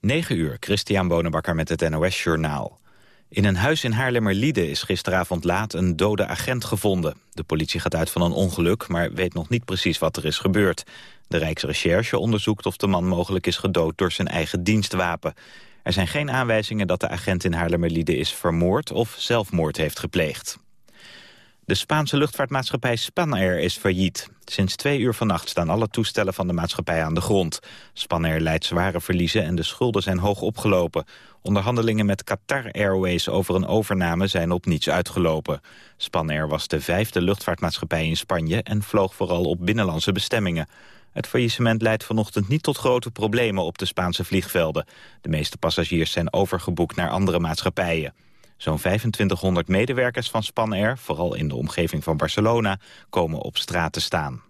9 uur, Christian Bonenbakker met het NOS Journaal. In een huis in Haarlemmerliede is gisteravond laat een dode agent gevonden. De politie gaat uit van een ongeluk, maar weet nog niet precies wat er is gebeurd. De Rijksrecherche onderzoekt of de man mogelijk is gedood door zijn eigen dienstwapen. Er zijn geen aanwijzingen dat de agent in Haarlemmerliede is vermoord of zelfmoord heeft gepleegd. De Spaanse luchtvaartmaatschappij Spanair is failliet. Sinds twee uur vannacht staan alle toestellen van de maatschappij aan de grond. Spanair leidt zware verliezen en de schulden zijn hoog opgelopen. Onderhandelingen met Qatar Airways over een overname zijn op niets uitgelopen. Spanair was de vijfde luchtvaartmaatschappij in Spanje en vloog vooral op binnenlandse bestemmingen. Het faillissement leidt vanochtend niet tot grote problemen op de Spaanse vliegvelden. De meeste passagiers zijn overgeboekt naar andere maatschappijen. Zo'n 2500 medewerkers van Spanair, vooral in de omgeving van Barcelona, komen op straat te staan.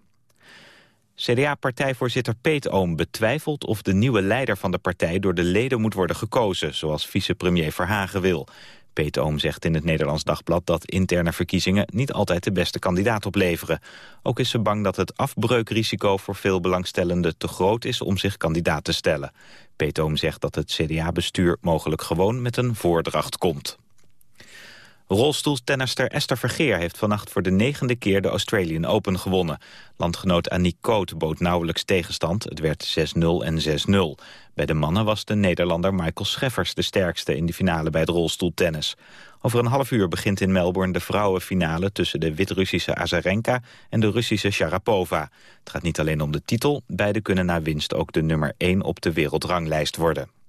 CDA-partijvoorzitter Peet Oom betwijfelt of de nieuwe leider van de partij door de leden moet worden gekozen, zoals vicepremier Verhagen wil. Peet Oom zegt in het Nederlands Dagblad dat interne verkiezingen niet altijd de beste kandidaat opleveren. Ook is ze bang dat het afbreukrisico voor veel belangstellenden te groot is om zich kandidaat te stellen. Peet Oom zegt dat het CDA-bestuur mogelijk gewoon met een voordracht komt. Rolstoeltennister Esther Vergeer heeft vannacht voor de negende keer de Australian Open gewonnen. Landgenoot Annie Koot bood nauwelijks tegenstand. Het werd 6-0 en 6-0. Bij de mannen was de Nederlander Michael Scheffers de sterkste in de finale bij het rolstoeltennis. Over een half uur begint in Melbourne de vrouwenfinale tussen de Wit-Russische Azarenka en de Russische Sharapova. Het gaat niet alleen om de titel, beide kunnen na winst ook de nummer 1 op de wereldranglijst worden.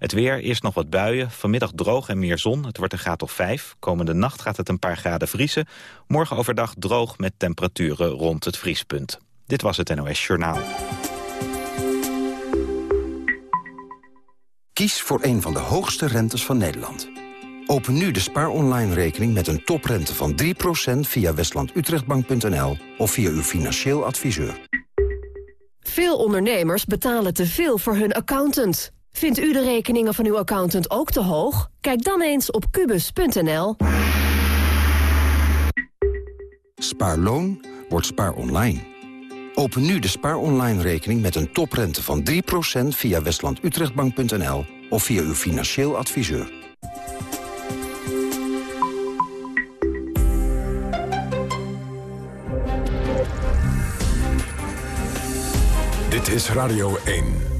Het weer, eerst nog wat buien, vanmiddag droog en meer zon. Het wordt een graad of 5. Komende nacht gaat het een paar graden vriezen. Morgen overdag droog met temperaturen rond het vriespunt. Dit was het NOS Journaal. Kies voor een van de hoogste rentes van Nederland. Open nu de Spaar Online rekening met een toprente van 3% via westlandutrechtbank.nl of via uw financieel adviseur. Veel ondernemers betalen te veel voor hun accountant. Vindt u de rekeningen van uw accountant ook te hoog? Kijk dan eens op kubus.nl. Spaarloon wordt spaar online. Open nu de spaar online rekening met een toprente van 3% via westlandutrechtbank.nl of via uw financieel adviseur. Dit is Radio 1.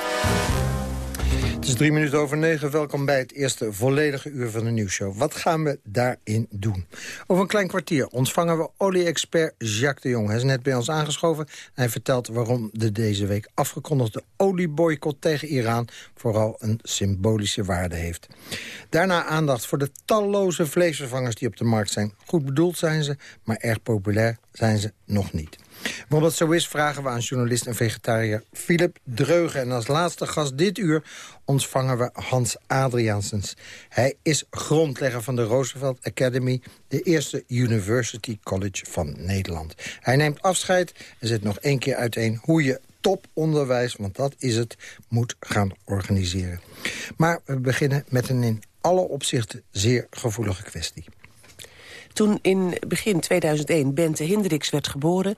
Het is drie minuten over negen. Welkom bij het eerste volledige uur van de nieuwsshow. Wat gaan we daarin doen? Over een klein kwartier ontvangen we olie-expert Jacques de Jong. Hij is net bij ons aangeschoven. Hij vertelt waarom de deze week afgekondigde olieboycott tegen Iran... vooral een symbolische waarde heeft. Daarna aandacht voor de talloze vleesvervangers die op de markt zijn. Goed bedoeld zijn ze, maar erg populair zijn ze nog niet. Waarom dat zo is, vragen we aan journalist en vegetariër Philip Dreugen. En als laatste gast dit uur ontvangen we Hans Adriaansens. Hij is grondlegger van de Roosevelt Academy... de eerste University College van Nederland. Hij neemt afscheid en zet nog één keer uiteen... hoe je toponderwijs, want dat is het, moet gaan organiseren. Maar we beginnen met een in alle opzichten zeer gevoelige kwestie. Toen in begin 2001 Bente Hendricks werd geboren...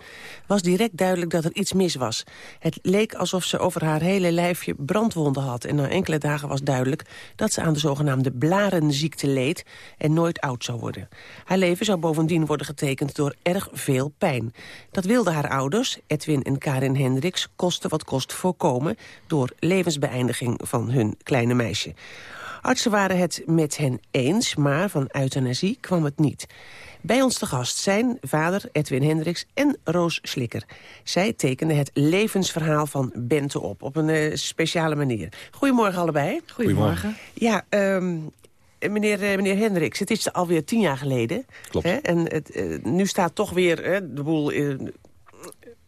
was direct duidelijk dat er iets mis was. Het leek alsof ze over haar hele lijfje brandwonden had... en na enkele dagen was duidelijk dat ze aan de zogenaamde blarenziekte leed... en nooit oud zou worden. Haar leven zou bovendien worden getekend door erg veel pijn. Dat wilden haar ouders, Edwin en Karin Hendricks... kosten wat kost voorkomen door levensbeëindiging van hun kleine meisje. Artsen waren het met hen eens, maar van euthanasie kwam het niet. Bij ons te gast zijn vader Edwin Hendricks en Roos Slikker. Zij tekenden het levensverhaal van Bente op, op een uh, speciale manier. Goedemorgen allebei. Goedemorgen. Ja, um, meneer, uh, meneer Hendricks, het is alweer tien jaar geleden. Klopt. Hè? En het, uh, nu staat toch weer hè, de boel in,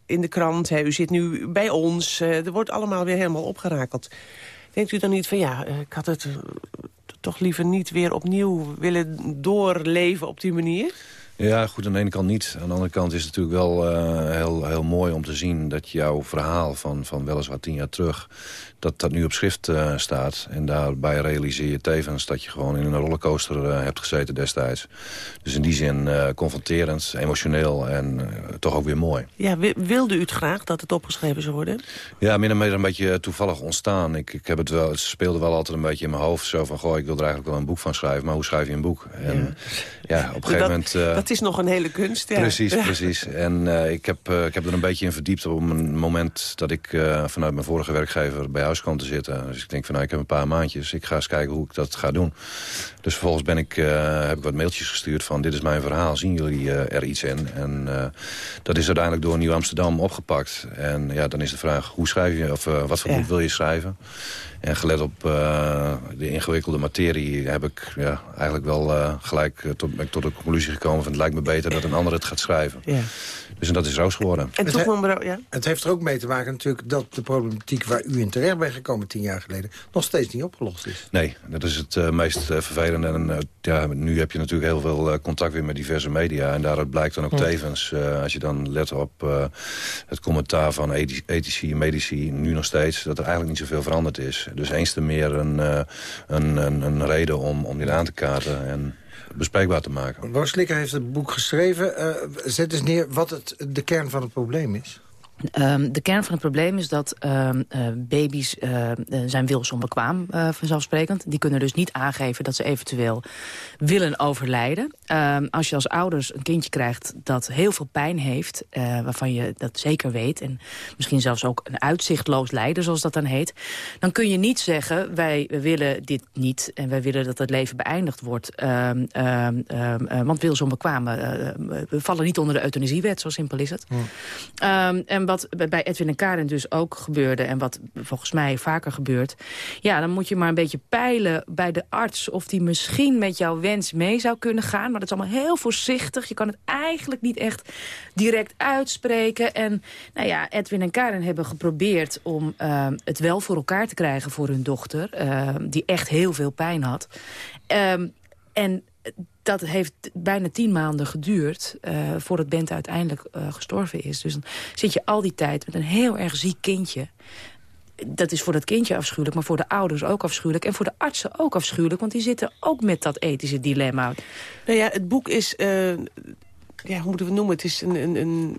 in de krant. Hè? U zit nu bij ons. er wordt allemaal weer helemaal opgerakeld. Denkt u dan niet van ja, ik had het toch liever niet weer opnieuw willen doorleven op die manier? Ja, goed, aan de ene kant niet. Aan de andere kant is het natuurlijk wel uh, heel, heel mooi om te zien... dat jouw verhaal van, van weliswaar tien jaar terug dat dat nu op schrift uh, staat. En daarbij realiseer je tevens dat je gewoon in een rollercoaster uh, hebt gezeten destijds. Dus in die zin confronterend, emotioneel en toch ook weer mooi. Ja, wilde u het graag dat het opgeschreven zou worden? Ja, min of meer een beetje toevallig ontstaan. Ik, ik heb het wel, het speelde wel altijd een beetje in mijn hoofd. Zo van, goh, ik wil er eigenlijk wel een boek van schrijven. Maar hoe schrijf je een boek? En ja, ja op een gegeven dat, moment... dat is nog een hele kunst, ja. Precies, precies. En ik, heb, ik heb er een beetje in verdiept op een moment dat ik vanuit mijn vorige werkgever bij huis kwam te zitten. Dus ik denk van nou, ik heb een paar maandjes. Ik ga eens kijken hoe ik dat ga doen. Dus vervolgens ben ik, heb ik wat mailtjes gestuurd van dit is mijn verhaal. Zien jullie er iets in? En dat is uiteindelijk door Nieuw Amsterdam opgepakt. En ja, dan is de vraag hoe schrijf je of wat voor ja. boek wil je schrijven? En gelet op de ingewikkelde materie heb ik ja, eigenlijk wel gelijk tot, ben ik tot de conclusie gekomen van het lijkt me beter dat een ander het gaat schrijven. Ja. Dus en dat is Roos geworden. En toch, het, ja? het heeft er ook mee te maken natuurlijk dat de problematiek waar u in terecht bent gekomen tien jaar geleden nog steeds niet opgelost is. Nee, dat is het uh, meest uh, vervelende. En uh, ja, nu heb je natuurlijk heel veel contact weer met diverse media. En daaruit blijkt dan ook tevens, als je dan let op het commentaar van ethici en medici, nu nog steeds, dat er eigenlijk niet zoveel veranderd is. Dus eens te meer een, een, een, een, reden om, om dit aan te kaarten. En bespreekbaar te maken. Roos Slikker heeft het boek geschreven. Uh, zet eens neer wat het, de kern van het probleem is. Um, de kern van het probleem is dat um, uh, baby's uh, zijn wilsonbekwaam, uh, vanzelfsprekend. Die kunnen dus niet aangeven dat ze eventueel willen overlijden. Um, als je als ouders een kindje krijgt dat heel veel pijn heeft... waarvan je dat zeker weet... en misschien zelfs ook een uitzichtloos lijden, zoals dat dan heet... dan kun je niet zeggen, wij willen dit niet... en wij willen dat het leven beëindigd wordt. want wilsonbekwamen we vallen niet onder de euthanasiewet, zo simpel is het. Ja. en wat bij Edwin en Karen dus ook gebeurde... en wat volgens mij vaker gebeurt... ja, dan moet je maar een beetje peilen bij de arts... of die misschien met jouw wens mee zou kunnen gaan. Maar dat is allemaal heel voorzichtig. Je kan het eigenlijk niet echt direct uitspreken. En nou ja, Edwin en Karen hebben geprobeerd om uh, het wel voor elkaar te krijgen voor hun dochter... Uh, die echt heel veel pijn had. Um, en dat heeft bijna tien maanden geduurd uh, voordat Bent uiteindelijk uh, gestorven is. Dus dan zit je al die tijd met een heel erg ziek kindje. Dat is voor dat kindje afschuwelijk, maar voor de ouders ook afschuwelijk. En voor de artsen ook afschuwelijk, want die zitten ook met dat ethische dilemma. Nou ja, het boek is uh, ja, hoe moeten we het noemen? Het is een, een, een,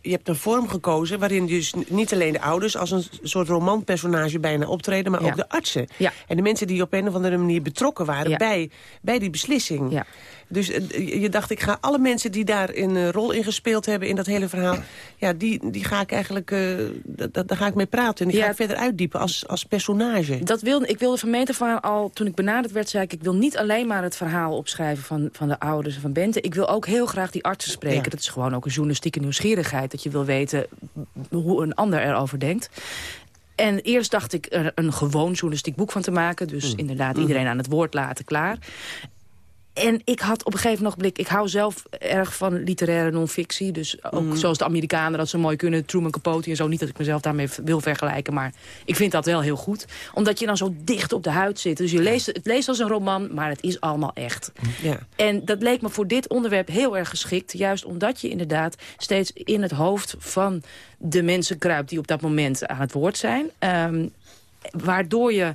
je hebt een vorm gekozen waarin dus niet alleen de ouders... als een soort romanpersonage bijna optreden, maar ook de artsen. Ja. En de mensen die op een of andere manier betrokken waren bij, bij die beslissing. Ja. Dus eh, je dacht, ik ga alle mensen die daar een rol in gespeeld hebben... in dat hele verhaal, ja, die, die ga ik eigenlijk, uh, daar ga ik mee praten. En die ga ik verder uitdiepen als, als personage. Dat wilde, ik wilde van meter al, toen ik benaderd werd, zei ik... ik wil niet alleen maar het verhaal opschrijven van, van de ouders van Bente. Ik wil ook heel graag die artsen spreken. Dat is gewoon ook een journalistieke nieuwsgierigheid. Dat je wil weten hoe een ander erover denkt. En eerst dacht ik er een gewoon journalistiek boek van te maken. Dus mm. inderdaad mm. iedereen aan het woord laten, klaar. En ik had op een gegeven moment... Ik hou zelf erg van literaire non-fictie. Dus ook mm. zoals de Amerikanen dat zo mooi kunnen. Truman Capote en zo. Niet dat ik mezelf daarmee wil vergelijken. Maar ik vind dat wel heel goed. Omdat je dan zo dicht op de huid zit. Dus je leest, het leest als een roman, maar het is allemaal echt. Ja. En dat leek me voor dit onderwerp heel erg geschikt. Juist omdat je inderdaad steeds in het hoofd van de mensen kruipt... die op dat moment aan het woord zijn. Um, waardoor je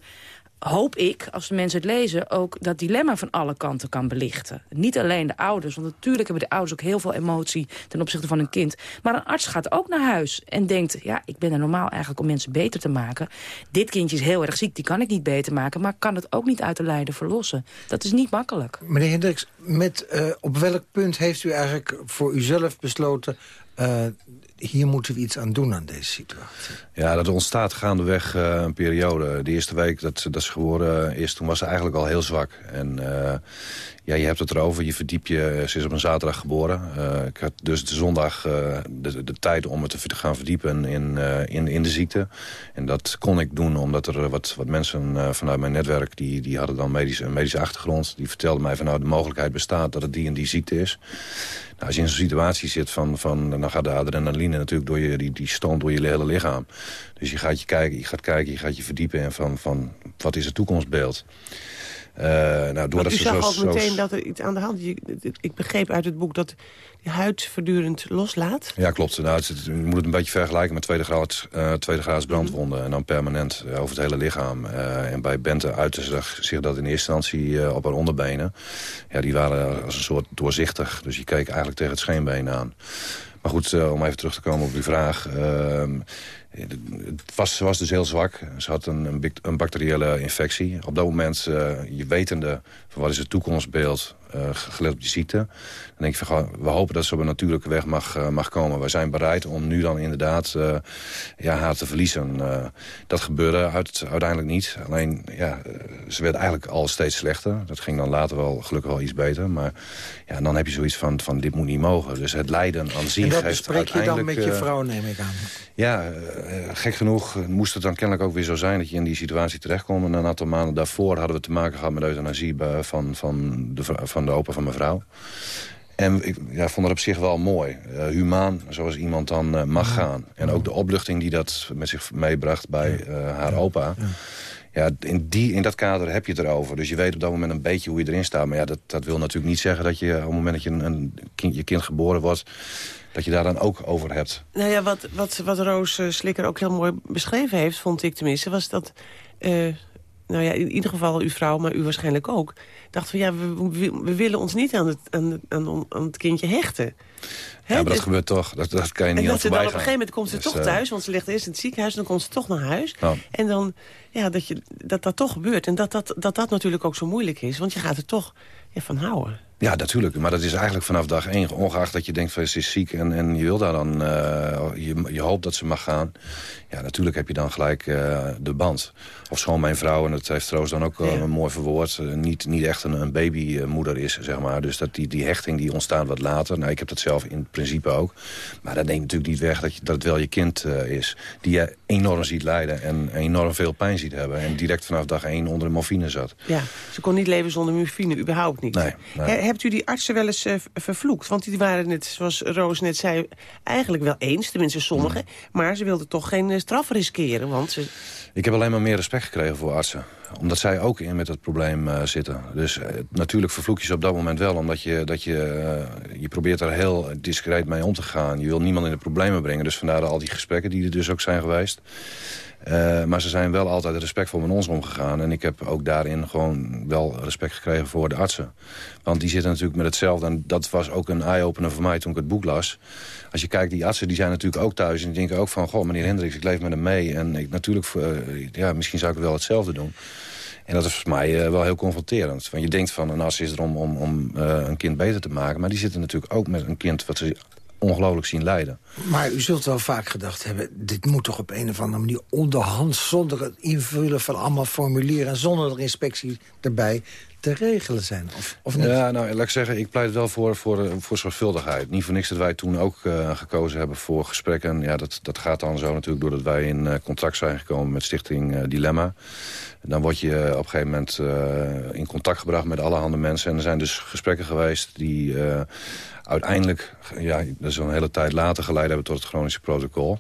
hoop ik, als de mensen het lezen... ook dat dilemma van alle kanten kan belichten. Niet alleen de ouders, want natuurlijk hebben de ouders ook heel veel emotie... ten opzichte van een kind. Maar een arts gaat ook naar huis en denkt... ja, ik ben er normaal eigenlijk om mensen beter te maken. Dit kindje is heel erg ziek, die kan ik niet beter maken... maar kan het ook niet uit de lijden verlossen. Dat is niet makkelijk. Meneer Hendricks, met, uh, op welk punt heeft u eigenlijk voor uzelf besloten... Uh, hier moeten we iets aan doen aan deze situatie. Ja, dat ontstaat gaandeweg uh, een periode. De eerste week dat, dat ze geboren is, toen was ze eigenlijk al heel zwak. En uh, ja, je hebt het erover, je verdiep je. Ze is op een zaterdag geboren. Uh, ik had dus de zondag de, de, tijd om het te gaan verdiepen in, in, in de ziekte. En dat kon ik doen omdat er wat, wat mensen vanuit mijn netwerk... die, die hadden dan medische, een medische achtergrond. Die vertelden mij van nou, de mogelijkheid bestaat dat het die en die ziekte is. Nou, als je in zo'n situatie zit, van, van, dan gaat de adrenaline natuurlijk door je, die, die stoom door je hele lichaam. Dus je gaat, je, kijken, je gaat kijken, je gaat je verdiepen en van, van wat is het toekomstbeeld? Uh, nou, doordat u zag zo, ook meteen dat er iets aan de hand. Ik begreep uit het boek dat die huid voortdurend loslaat. Ja, klopt. Nou, het, je moet het een beetje vergelijken met tweede, graad, uh, tweede graads brandwonden. En dan permanent uh, over het hele lichaam. En bij Bente uitte zich, zich dat in eerste instantie op haar onderbenen. Ja, die waren als een soort doorzichtig. Dus je keek eigenlijk tegen het scheenbeen aan. Maar goed, om even terug te komen op uw vraag. Ehm, het was, was dus heel zwak. Ze had een, een bacteriële infectie. Op dat moment, je wetende van wat is het toekomstbeeld uh, gelet op die ziekte. Dan denk ik van, we hopen dat ze op een natuurlijke weg mag, uh, mag komen. Wij zijn bereid om nu dan inderdaad ja, haar te verliezen. dat gebeurde uit, uiteindelijk niet. Alleen, ja, ze werd eigenlijk al steeds slechter. Dat ging dan later wel gelukkig wel iets beter. Maar ja, dan heb je zoiets van, van dit moet niet mogen. Dus het lijden aan zich En dat bespreek je dan met je vrouw, neem ik aan? Ja, gek genoeg moest het dan kennelijk ook weer zo zijn... dat je in die situatie terechtkomt. En een aantal maanden daarvoor hadden we te maken gehad met euthanasie... van, van, de, van de opa van mijn vrouw. En ik ja, vond het op zich wel mooi. Uh, humaan, zoals iemand dan uh, mag gaan. En ook de opluchting die dat met zich meebracht bij uh, haar opa. Ja, in, die, in dat kader heb je het erover. Dus je weet op dat moment een beetje hoe je erin staat. Maar ja, dat, dat wil natuurlijk niet zeggen dat je op het moment dat je een, een kind, je kind geboren wordt dat je daar dan ook over hebt. Nou ja, wat, wat, wat Roos Slikker ook heel mooi beschreven heeft, vond ik tenminste... was dat nou ja, in ieder geval uw vrouw, maar u waarschijnlijk ook... dacht van ja, we, we, willen ons niet aan het, aan, aan, aan het kindje hechten. ja, maar dat dus- gebeurt toch. Dat, dat kan je niet en dat ze dan op een gegeven moment komt ze dus, toch eh, thuis... want ze ligt eerst in het ziekenhuis en dan komt ze toch naar huis. En dan, ja, dat, je, dat dat toch gebeurt. En dat dat, dat dat natuurlijk ook zo moeilijk is. Want je gaat er toch ja, van houden. Ja, natuurlijk. Maar dat is eigenlijk vanaf dag één. Ongeacht dat je denkt van ze is ziek en, en je wil daar dan... Uh, je, je hoopt dat ze mag gaan. Ja, natuurlijk heb je dan gelijk uh, de band. Of schoon mijn vrouw, en dat heeft Roos dan ook een mooi verwoord... Uh, niet, niet echt een, een babymoeder is, zeg maar. Dus dat die, die hechting die ontstaat wat later. Nou, ik heb dat zelf in principe ook. Maar dat neemt natuurlijk niet weg dat, je, dat het wel je kind is. Die je enorm ziet lijden en enorm veel pijn ziet hebben. En direct vanaf dag één onder de morfine zat. Ja, ze kon niet leven zonder morfine, überhaupt niet. Nee, nee hebt u die artsen wel eens uh, vervloekt? Want die waren het, zoals Roos net zei, eigenlijk wel eens. Tenminste sommigen. Mm. Maar ze wilden toch geen uh, straf riskeren. Want ze... Ik heb alleen maar meer respect gekregen voor artsen. Omdat zij ook in met het probleem uh, zitten. Dus natuurlijk vervloek je ze op dat moment wel. Omdat je, dat je, je probeert er heel discreet mee om te gaan. Je wil niemand in de problemen brengen. Dus vandaar al die gesprekken die er dus ook zijn geweest. Uh, maar ze zijn wel altijd respectvol met ons omgegaan. En ik heb ook daarin gewoon wel respect gekregen voor de artsen. Want die zitten natuurlijk met hetzelfde. En dat was ook een eye-opener voor mij toen ik het boek las. Als je kijkt, die artsen die zijn natuurlijk ook thuis. En die denken ook van, goh, meneer Hendricks, ik leef met hem mee. En ik, natuurlijk, uh, ja, misschien zou ik wel hetzelfde doen. En dat is voor mij uh, wel heel confronterend. Want je denkt van een arts is er om, om, om een kind beter te maken. Maar die zitten natuurlijk ook met een kind wat ze ongelooflijk zien lijden. Maar u zult wel vaak gedacht hebben... dit moet toch op een of andere manier onderhands... zonder het invullen van allemaal formulieren... en zonder de inspectie erbij te regelen zijn, of, of niet? Ja, nou, laat ik zeggen, ik pleit wel voor, voor, voor zorgvuldigheid. Niet voor niks dat wij toen ook uh, gekozen hebben voor gesprekken. Ja, dat, dat gaat dan zo natuurlijk doordat wij in uh, contact zijn gekomen met Stichting uh, Dilemma. Dan word je op een gegeven moment in contact gebracht met allerhande mensen. En er zijn dus gesprekken geweest die uiteindelijk, ja, dat is een hele tijd later geleid hebben tot het chronische protocol.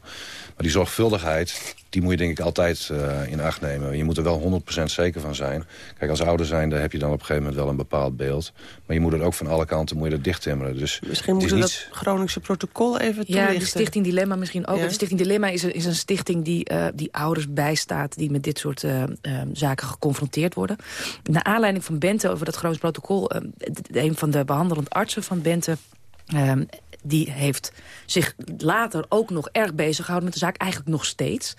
Maar die zorgvuldigheid, die moet je denk ik altijd uh, in acht nemen. Je moet er wel 100% zeker van zijn. Kijk, als ouder zijn, daar heb je dan op een gegeven moment wel een bepaald beeld. Maar je moet het ook van alle kanten moet je dicht timmeren. Dus misschien moeten we niet... dat chronische protocol even toelichten. Ja, de Stichting Dilemma misschien ook. De Stichting Dilemma is een, is een stichting die, uh, die ouders bijstaat... die met dit soort uh, zaken geconfronteerd worden. Naar aanleiding van Bente over dat chronisch protocol... een van de behandelend artsen van Bente Um, die heeft zich later ook nog erg bezig gehouden met de zaak. Eigenlijk nog steeds.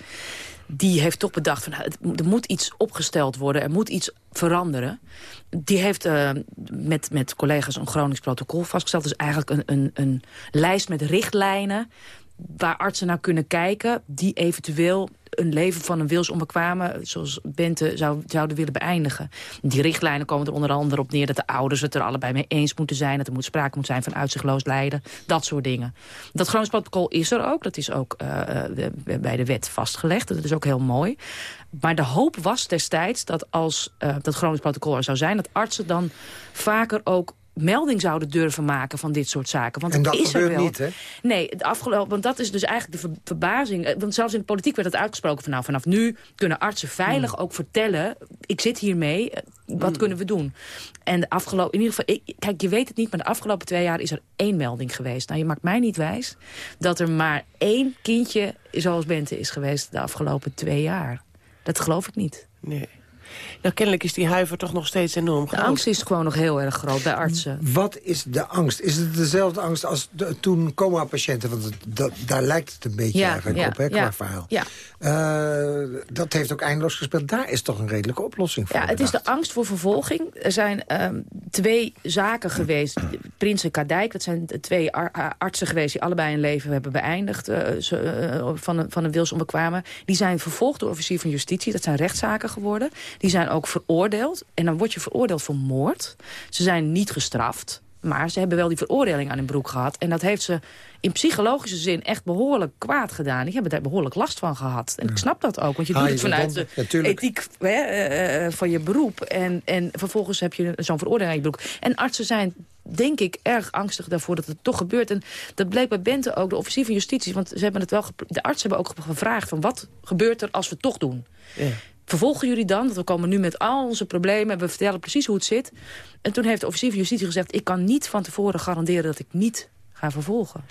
Die heeft toch bedacht, van, er moet iets opgesteld worden. Er moet iets veranderen. Die heeft uh, met, met collega's een chronisch protocol vastgesteld. Dus eigenlijk een, een, een lijst met richtlijnen waar artsen naar kunnen kijken... die eventueel een leven van een wilsonbekwame, zoals Bente, zou, zouden willen beëindigen. Die richtlijnen komen er onder andere op neer dat de ouders het er allebei mee eens moeten zijn. Dat er moet sprake moet zijn van uitzichtloos lijden. Dat soort dingen. Dat chronisch protocol is er ook. Dat is ook uh, bij de wet vastgelegd. Dat is ook heel mooi. Maar de hoop was destijds dat als uh, dat chronisch protocol er zou zijn... dat artsen dan vaker ook melding zouden durven maken van dit soort zaken. Want en dat is er wel. niet, hè? Nee, het afgelopen, want dat is dus eigenlijk de ver- verbazing. Eh, Want zelfs in de politiek werd het uitgesproken van... nou, vanaf nu kunnen artsen veilig Hmm. ook vertellen... ik zit hiermee, eh, wat kunnen we doen? En de afgelopen, in ieder geval, ik, kijk, je weet het niet... maar de afgelopen twee jaar is er één melding geweest. Nou, je maakt mij niet wijs dat er maar één kindje zoals Bente is geweest... de afgelopen twee jaar. Dat geloof ik niet. Nee. Nou, kennelijk is die huiver toch nog steeds enorm De groot. angst is gewoon nog heel erg groot bij artsen. Wat is de angst? Is het dezelfde angst als de, toen coma-patiënten? Want het, dat, daar lijkt het een beetje Ja, eigenlijk ja, op, hè, qua ja, verhaal. ja. Eh, dat heeft ook eindeloos gespeeld. Daar is toch een redelijke oplossing voor Ja, het is de angst voor vervolging. Er zijn ehm, twee zaken geweest. Prins en Kadijk, dat zijn de twee ar- ar- artsen geweest... die allebei een leven hebben beëindigd eh, ze, eh, van, een, van een wilsonbekwamen. Die zijn vervolgd door officier van justitie. Dat zijn rechtszaken geworden. Die zijn ook veroordeeld. En dan word je veroordeeld voor moord. Ze zijn niet gestraft. Maar ze hebben wel die veroordeling aan hun broek gehad. En dat heeft ze in psychologische zin echt behoorlijk kwaad gedaan. Die hebben daar behoorlijk last van gehad. En ik snap dat ook, want je doet je het vanuit de Natuurlijk. ethiek hè, eh, eh, van je beroep. En, en vervolgens heb je zo'n veroordeling aan je broek. En artsen zijn denk ik erg angstig daarvoor dat het toch gebeurt. En dat bleek bij Bente ook, de officier van justitie. Want ze hebben het wel de artsen hebben ook gevraagd... van wat gebeurt er als we het toch doen? Ja. Vervolgen jullie dan? Want we komen nu met al onze problemen... en we vertellen precies hoe het zit. En toen heeft de officier van justitie gezegd... ik kan niet van tevoren garanderen dat ik niet ga vervolgen.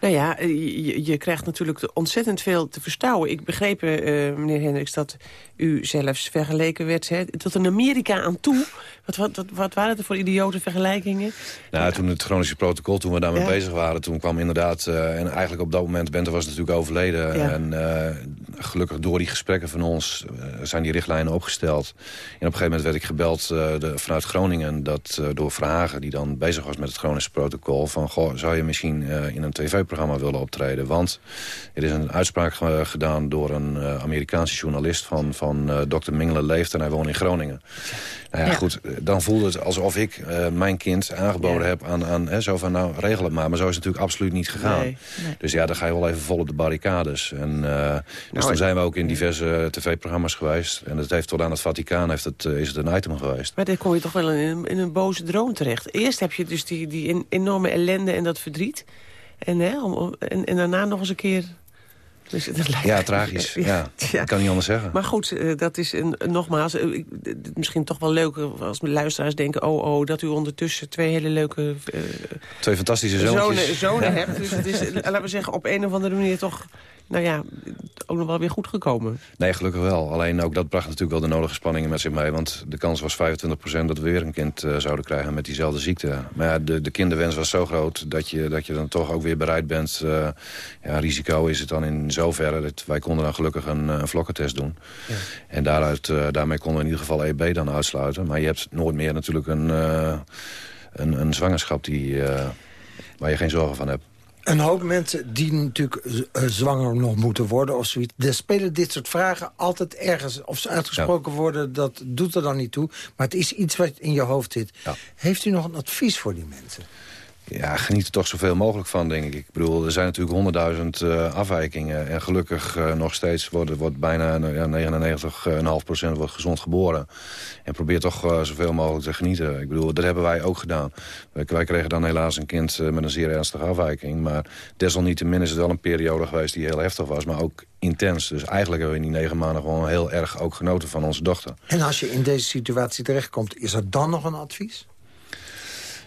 Nou ja, eh, je, je krijgt natuurlijk ontzettend veel te verstouwen. Ik begreep, eh, meneer Hendricks, dat u zelfs vergeleken werd hè, tot een Amerika aan toe. Wat, wat, wat, wat waren het voor idiote vergelijkingen? Nou, toen het chronische protocol, toen we daarmee Ja. bezig waren... toen kwam inderdaad, eh, en eigenlijk op dat moment... Bente was natuurlijk overleden. Ja. En gelukkig door die gesprekken van ons zijn die richtlijnen opgesteld. En op een gegeven moment werd ik gebeld de, vanuit Groningen... Dat, door Verhagen, die dan bezig was met het chronische protocol... van, goh, zou je misschien in een tv-programma willen optreden? Want er is een uitspraak ge- gedaan door een eh, Amerikaanse journalist... van, van eh, Dr. Mingele Leeft en hij woont in Groningen. Nou ja, Ja. goed, eh, dan voelde het alsof ik eh, mijn kind aangeboden Ja. heb aan, aan hè, zo van, nou, regel het maar. Maar zo is het natuurlijk absoluut niet gegaan. Nee. Dus ja, dan ga je wel even vol op de barricades. En, eh, dus Nou, toen zijn we ook in diverse tv-programma's geweest. En het heeft tot aan het Vaticaan heeft het, is het een item geweest. Maar dan kom je toch wel in een, in een boze droom terecht. Eerst heb je dus die, die en- enorme ellende en dat verdriet. En, hè, om, en, en daarna nog eens een keer... Dus dat lijkt- Ja, tragisch. Ja, Ja. Ik kan niet anders zeggen. Maar goed, eh, dat is een, nogmaals eh, ik- misschien toch wel leuk als mijn luisteraars denken... oh, oh, dat u ondertussen twee hele leuke eh, Twee fantastische zoontjes. zonen, zonen hebt. Dus het is, laten we zeggen, op een of andere manier toch... nou ja, ook nog wel weer goed gekomen. Nee, gelukkig wel. Alleen ook dat bracht natuurlijk wel de nodige spanningen met zich mee. Want de kans was 25% dat we weer een kind eh, zouden krijgen met diezelfde ziekte. Maar ja, de, de kinderwens was zo groot dat je, dat je dan toch ook weer bereid bent. eh, ja, risico is het dan in zoverre. Dat wij konden dan gelukkig een, eh, een vlokkentest doen. En daaruit, eh, daarmee konden we in ieder geval EB dan uitsluiten. Maar je hebt nooit meer natuurlijk een, eh, een, een zwangerschap die, eh, waar je geen zorgen van hebt. Een hoop mensen die natuurlijk eh, zwanger nog moeten worden of zoiets... er spelen dit soort vragen altijd ergens. Of ze uitgesproken worden, dat doet er dan niet toe. Maar het is iets wat in je hoofd zit. Ja. Heeft u nog een advies voor die mensen? Ja, geniet er toch zoveel mogelijk van, denk ik. Ik bedoel, er zijn natuurlijk honderdduizend eh, afwijkingen. En gelukkig eh, nog steeds wordt, wordt bijna nou ja, 99,5 procent wordt gezond geboren. En probeer toch eh, zoveel mogelijk te genieten. Ik bedoel, dat hebben wij ook gedaan. Wij, wij kregen dan helaas een kind eh, met een zeer ernstige afwijking. Maar desalniettemin is het wel een periode geweest die heel heftig was. Maar ook intens. Dus eigenlijk hebben we in die negen maanden gewoon heel erg ook genoten van onze dochter. En als je in deze situatie terechtkomt, is er dan nog een advies?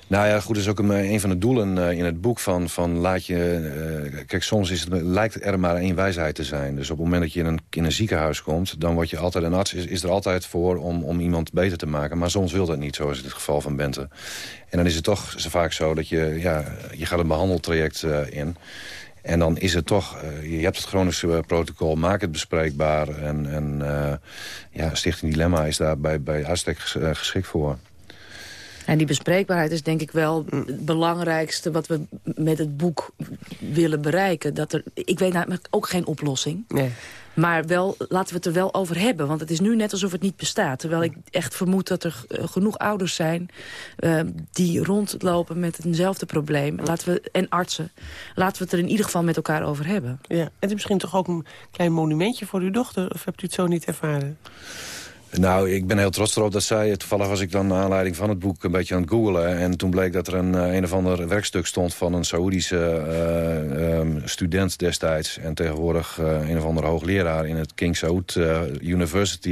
Nou ja, goed, dat is ook een, een van de doelen eh, in het boek van, van laat je... eh, kijk, soms is het, lijkt er maar één wijsheid te zijn. Dus op het moment dat je in een, in een ziekenhuis komt... dan word je altijd, een arts is, is er altijd voor om, om iemand beter te maken. Maar soms wil dat niet, zoals in het geval van Bente. En dan is het toch zo vaak zo dat je, ja, je gaat een behandeltraject eh, in... En dan is het toch, eh, je hebt het chronische eh, protocol, maak het bespreekbaar. En, en eh, ja, Stichting Dilemma is daar bij, bij uitstek ges- eh, geschikt voor. En die bespreekbaarheid is denk ik wel het belangrijkste... wat we met het boek willen bereiken. Dat er, ik weet namelijk ook geen oplossing. Nee. Maar wel, laten we het er wel over hebben. Want het is nu net alsof het niet bestaat. Terwijl ik echt vermoed dat er eh, genoeg ouders zijn... eh, die rondlopen met eenzelfde probleem. Laten we, en artsen. Laten we het er in ieder geval met elkaar over hebben. Ja. En het is misschien toch ook een klein monumentje voor uw dochter? Of hebt u het zo niet ervaren? Nou, ik ben heel trots erop dat zij... Toevallig was ik dan naar aanleiding van het boek een beetje aan het googlen. En toen bleek dat er een, eh, een of ander werkstuk stond... van een Saoedische uh, um, student destijds. En tegenwoordig een of andere hoogleraar in het King Saud University...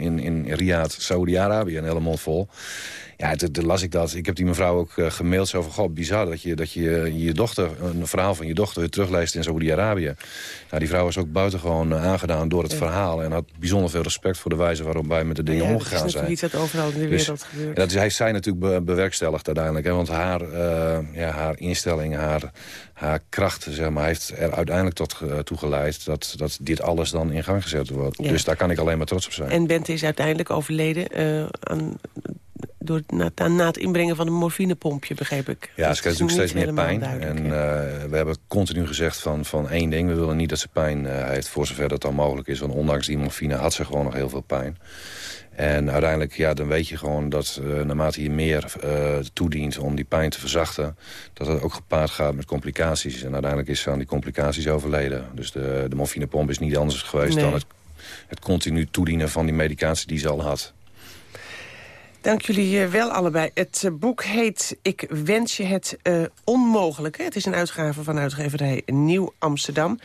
in, in Riyadh, Saudi-Arabië, een hele mond vol. Ja, toen las ik dat. Ik heb die mevrouw ook uh, gemaild. Zo van, god, bizar dat je, dat je je dochter... een verhaal van je dochter terugleest in Saoedi-Arabië. Nou, die vrouw was ook buitengewoon uh, aangedaan door het verhaal. En had bijzonder veel respect voor de wijze waarop wij met de dingen ja, omgegaan zijn. Dat is iets dat overal in de Dus- wereld gebeurt. Dat is, hij zij natuurlijk be- bewerkstelligd uiteindelijk. Hè, want haar, uh, ja, haar instelling, haar, haar kracht zeg maar, heeft er uiteindelijk tot uh, toe geleid... Dat, dat dit alles dan in gang gezet wordt. Ja. Dus daar kan ik alleen maar trots op zijn. En Bente is uiteindelijk overleden uh, aan, door, na, na, het inbrengen van een morfinepompje, begreep ik. Ja, Dat ze krijgt natuurlijk steeds meer pijn. En uh, we hebben continu gezegd van, van één ding. We willen niet dat ze pijn uh, heeft, voor zover dat dan mogelijk is. Want ondanks die morfine had ze gewoon nog heel veel pijn. En uiteindelijk, ja, dan weet je gewoon dat uh, naarmate je meer toedient om die pijn te verzachten... dat het ook gepaard gaat met complicaties. En uiteindelijk is ze aan die complicaties overleden. Dus de, de morfinepomp is niet anders geweest Nee. dan het, het continu toedienen van die medicatie die ze al had. Dank jullie eh, wel allebei. Het eh, boek heet Ik wens je het uh, onmogelijke. Het is een uitgave van uitgeverij Nieuw Amsterdam.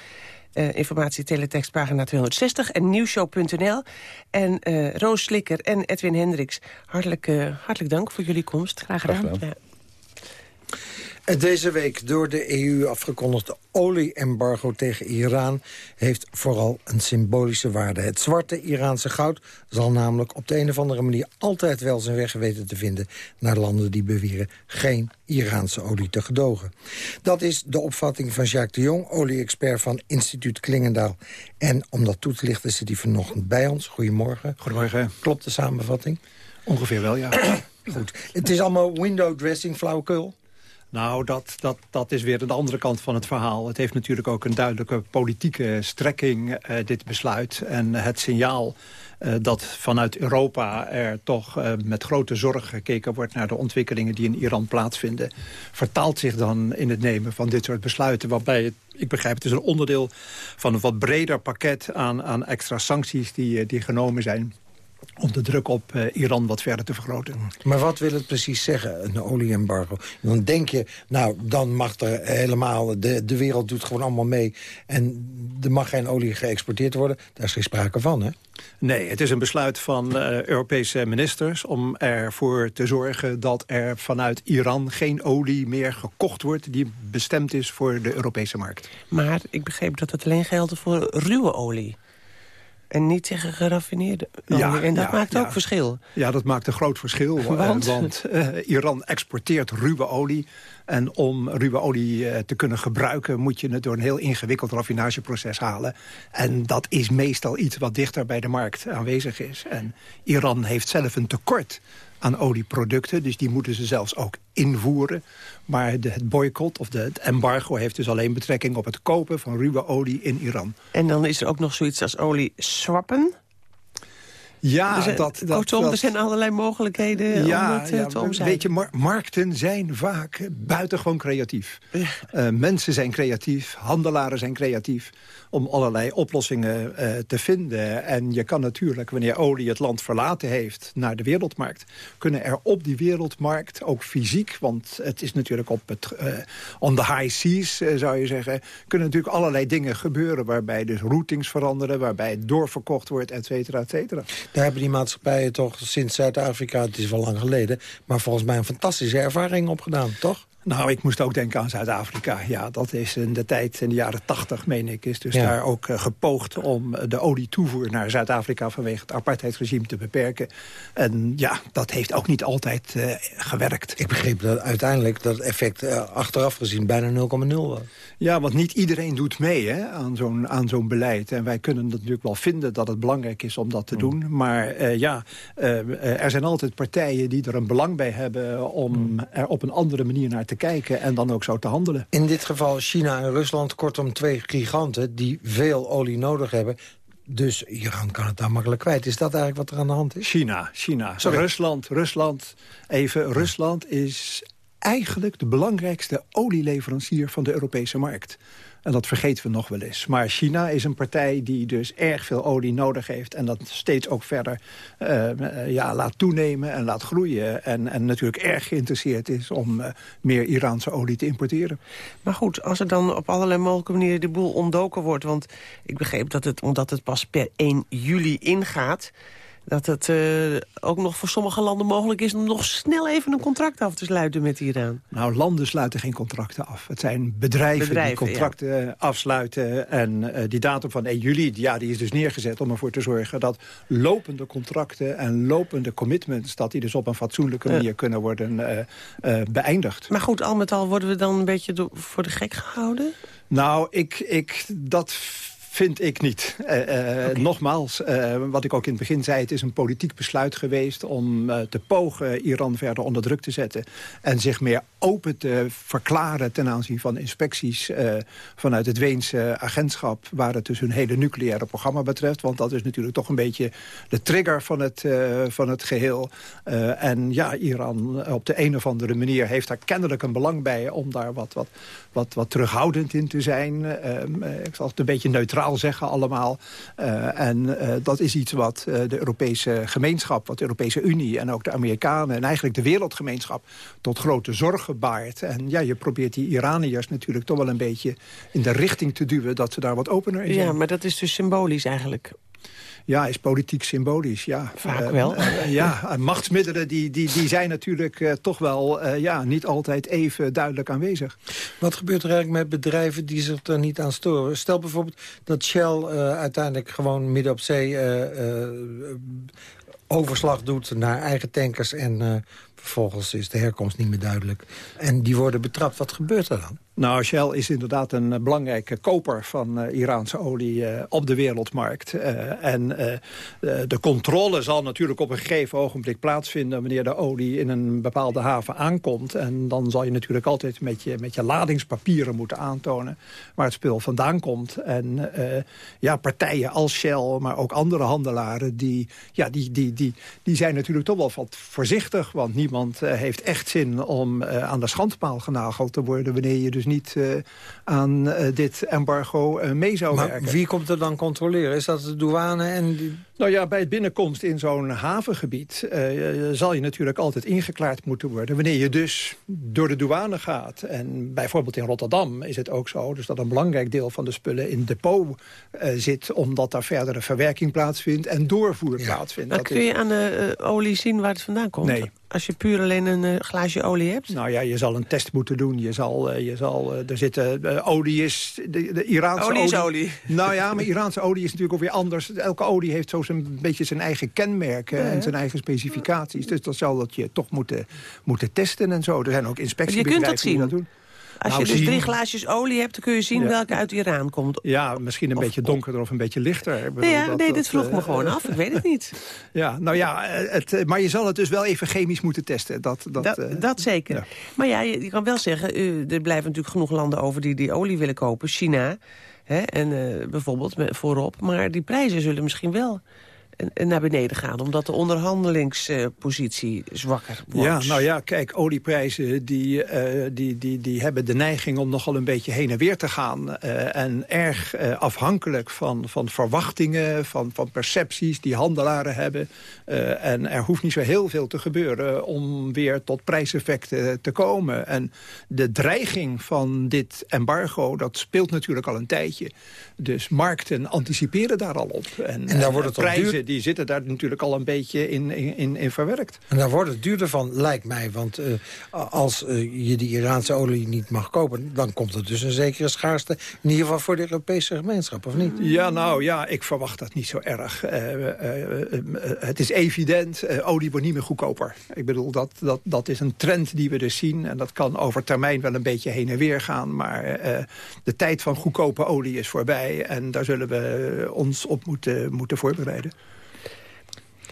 Uh, informatie teletext pagina 260 en nieuwshow.nl. En uh, Roos Slikker en Edwin Hendricks, hartelijk, hartelijk dank voor jullie komst. Graag gedaan. Graag gedaan. Ja. Deze week door de EU afgekondigde olie-embargo tegen Iran... heeft vooral een symbolische waarde. Het zwarte Iraanse goud zal namelijk op de een of andere manier... altijd wel zijn weg weten te vinden naar landen die beweren... geen Iraanse olie te gedogen. Dat is de opvatting van Jacques de Jong, olie-expert van instituut Klingendaal. En om dat toe te lichten zit hij vanochtend bij ons. Goedemorgen. Goedemorgen. Klopt de samenvatting? Ongeveer wel, ja. Goed. Het is allemaal window dressing, flauwekul. Nou, dat, dat, dat is weer de andere kant van het verhaal. Het heeft natuurlijk ook een duidelijke politieke strekking, uh, dit besluit. En het signaal uh, dat vanuit Europa er toch uh, met grote zorg gekeken wordt... naar de ontwikkelingen die in Iran plaatsvinden... vertaalt zich dan in het nemen van dit soort besluiten... waarbij het, ik begrijp, het is een onderdeel van een wat breder pakket... aan, aan extra sancties die, die genomen zijn om de druk op uh, Iran wat verder te vergroten. Maar wat wil het precies zeggen, een olieembargo? Dan denk je, nou, dan mag er helemaal... De, de wereld doet gewoon allemaal mee... en er mag geen olie geëxporteerd worden. Daar is geen sprake van, hè? Nee, het is een besluit van uh, Europese ministers... om ervoor te zorgen dat er vanuit Iran geen olie meer gekocht wordt... die bestemd is voor de Europese markt. Maar ik begreep dat het alleen geldt voor ruwe olie. En niet tegen geraffineerde olie. Ja, en dat ja, maakt ja. ook verschil. Ja, dat maakt een groot verschil. Want? Uh, want uh, Iran exporteert ruwe olie. En om ruwe olie uh, te kunnen gebruiken... moet je het door een heel ingewikkeld raffinageproces halen. En dat is meestal iets wat dichter bij de markt aanwezig is. En Iran heeft zelf een tekort aan olieproducten. Dus die moeten ze zelfs ook invoeren. Maar de, het boycott of de, het embargo heeft dus alleen betrekking op het kopen van ruwe olie in Iran. En dan is er ook nog zoiets als olie swappen. Ja, er zijn, dat, dat, kortom, dat, er zijn allerlei mogelijkheden ja, om het ja, te omzeilen. Weet je, mar markten zijn vaak buitengewoon creatief. Ja. Uh, mensen zijn creatief, handelaren zijn creatief om allerlei oplossingen uh, te vinden. En je kan natuurlijk, wanneer olie het land verlaten heeft naar de wereldmarkt... kunnen er op die wereldmarkt, ook fysiek... want het is natuurlijk op het, uh, on high seas, uh, zou je zeggen... kunnen natuurlijk allerlei dingen gebeuren... waarbij dus routings veranderen, waarbij het doorverkocht wordt, et cetera, et cetera. Daar hebben die maatschappijen toch sinds Zuid-Afrika, het is wel lang geleden... maar volgens mij een fantastische ervaring opgedaan, toch? Nou, ik moest ook denken aan Zuid-Afrika. Ja, dat is in de tijd, in de jaren tachtig, meen ik... is dus Ja. daar ook uh, gepoogd om de olietoevoer naar Zuid-Afrika... vanwege het apartheidsregime te beperken. En ja, dat heeft ook niet altijd uh, gewerkt. Ik begreep dat uiteindelijk dat effect uh, achteraf gezien bijna 0,0 was. Ja, want niet iedereen doet mee hè, aan zo'n aan zo'n beleid. En wij kunnen natuurlijk wel vinden dat het belangrijk is om dat te doen. Maar ja, er zijn altijd partijen die er een belang bij hebben... om er op een andere manier naar te kijken en dan ook zo te handelen. In dit geval China en Rusland, kortom twee giganten... die veel olie nodig hebben. Dus Iran kan het daar makkelijk kwijt. Is dat eigenlijk wat er aan de hand is? China, China. Sorry. Rusland, Rusland. Even, Rusland is eigenlijk de belangrijkste olieleverancier van de Europese markt. En dat vergeten we nog wel eens. Maar China is een partij die dus erg veel olie nodig heeft... en dat steeds ook verder uh, ja, laat toenemen en laat groeien. En, en natuurlijk erg geïnteresseerd is om uh, meer Iraanse olie te importeren. Maar goed, als er dan op allerlei mogelijke manieren de boel ontdoken wordt... want ik begreep dat het, omdat het pas per 1 juli ingaat dat het uh, ook nog voor sommige landen mogelijk is... om nog snel even een contract af te sluiten met Iran. Nou, landen sluiten geen contracten af. Het zijn bedrijven, die contracten afsluiten. En uh, die datum van 1 juli, ja, die is dus neergezet om ervoor te zorgen... dat lopende contracten en lopende commitments... dat die dus op een fatsoenlijke manier kunnen worden uh, beëindigd. Maar goed, al met al worden we dan een beetje voor de gek gehouden? Nou, ik, ik, dat vind ik niet. Uh, uh, Nogmaals, uh, wat ik ook in het begin zei... het is een politiek besluit geweest om te pogen Iran verder onder druk te zetten... en zich meer open te verklaren ten aanzien van inspecties... vanuit het Weense agentschap... waar het dus hun hele nucleaire programma betreft. Want dat is natuurlijk toch een beetje de trigger van het, van het geheel. en ja, Iran op de een of andere manier heeft daar kennelijk een belang bij... om daar wat, wat, wat, wat terughoudend in te zijn. ik zal het een beetje neutraal zeggen allemaal. Uh, en uh, dat is iets wat de Europese gemeenschap, wat de Europese Unie... en ook de Amerikanen en eigenlijk de wereldgemeenschap... tot grote zorgen baart. En ja, je probeert die Iraniërs natuurlijk toch wel een beetje... in de richting te duwen dat ze daar wat opener in zijn. Ja, maar dat is dus symbolisch eigenlijk. Ja, is politiek symbolisch, ja. Vaak wel. Uh, ja, machtsmiddelen die, die, die zijn natuurlijk uh, toch wel uh, ja, niet altijd even duidelijk aanwezig. Wat gebeurt er eigenlijk met bedrijven die zich er niet aan storen? Stel bijvoorbeeld dat Shell uiteindelijk gewoon midden op zee overslag doet naar eigen tankers... en vervolgens is de herkomst niet meer duidelijk. En die worden betrapt. Wat gebeurt er dan? Nou, Shell is inderdaad een eh, belangrijke koper van uh, Iraanse olie uh, op de wereldmarkt. En de controle zal natuurlijk op een gegeven ogenblik plaatsvinden... wanneer de olie in een bepaalde haven aankomt. En dan zal je natuurlijk altijd met je, met je ladingspapieren moeten aantonen... waar het spul vandaan komt. En ja, partijen als Shell, maar ook andere handelaren... die, ja, die, die, die, die zijn natuurlijk toch wel wat voorzichtig. Want niemand heeft echt zin om aan de schandpaal genageld te worden... wanneer je dus niet uh, aan uh, dit embargo uh, mee zou maar werken. wie komt er dan controleren? Is dat de douane en... Die... Nou ja, bij het binnenkomst in zo'n havengebied... zal je natuurlijk altijd ingeklaard moeten worden. Wanneer je dus door de douane gaat... en bijvoorbeeld in Rotterdam is het ook zo... dus dat een belangrijk deel van de spullen in depot zit... omdat daar verdere verwerking plaatsvindt en doorvoer ja. plaatsvindt. Maar kun je aan de olie zien waar het vandaan komt? Nee. Als je puur alleen een uh, glaasje olie hebt? Nou ja, je zal een test moeten doen. Je zal, uh, je zal uh, er zitten, olie is, de, de Iraanse olie. Is olie. Nou ja, maar Iraanse olie is natuurlijk ook weer anders. Elke olie heeft zo een beetje zijn eigen kenmerken ja, en zijn eigen specificaties. Dus dat zal dat je toch moeten, moeten testen en zo. Er zijn ook inspectiebedrijven die dat doen. Als nou, je dus drie glaasjes olie hebt, dan kun je zien Ja. welke uit Iran komt. Ja, misschien een Of- beetje donkerder of een beetje lichter. Ik bedoel, ja, dat- nee, dat, dit vroeg eh, me gewoon af. Ik weet het niet. Ja, nou ja, eh, het, eh, maar je zal het dus wel even chemisch moeten testen. Dat, dat, Dat, eh, dat zeker. ja. Maar ja, je, je kan wel zeggen, eh, er blijven natuurlijk genoeg landen over die die olie willen kopen. China, hè, en eh, bijvoorbeeld voorop. Maar die prijzen zullen misschien wel eh, eh, naar beneden gaan. Omdat de onderhandelingspositie zwakker wordt. Ja, nou ja, kijk, olieprijzen die, eh, die, die, die hebben de neiging om nogal een beetje heen en weer te gaan. eh, en erg eh, afhankelijk van, van verwachtingen, van, van percepties die handelaren hebben. Eh, en er hoeft niet zo heel veel te gebeuren om weer tot prijseffecten te komen. En de dreiging van dit embargo, dat speelt natuurlijk al een tijdje. Dus markten anticiperen daar al op. En, En daar eh, wordt het prijzen duur- die zitten daar natuurlijk al een beetje in, in, in, verwerkt. En daar wordt het duurder van, lijkt mij. Want eh, als eh, je die Iraanse olie niet mag kopen... dan komt er dus een zekere schaarste. In ieder geval voor de Europese gemeenschap, of niet? Ja, nou ja, ik verwacht dat niet zo erg. Eh, het is evident, olie wordt niet meer goedkoper. Ik bedoel, dat, dat, dat is een trend die we dus zien. En dat kan over termijn wel een beetje heen en weer gaan. Maar de tijd van goedkope olie is voorbij. En daar zullen we ons op moeten, moeten voorbereiden.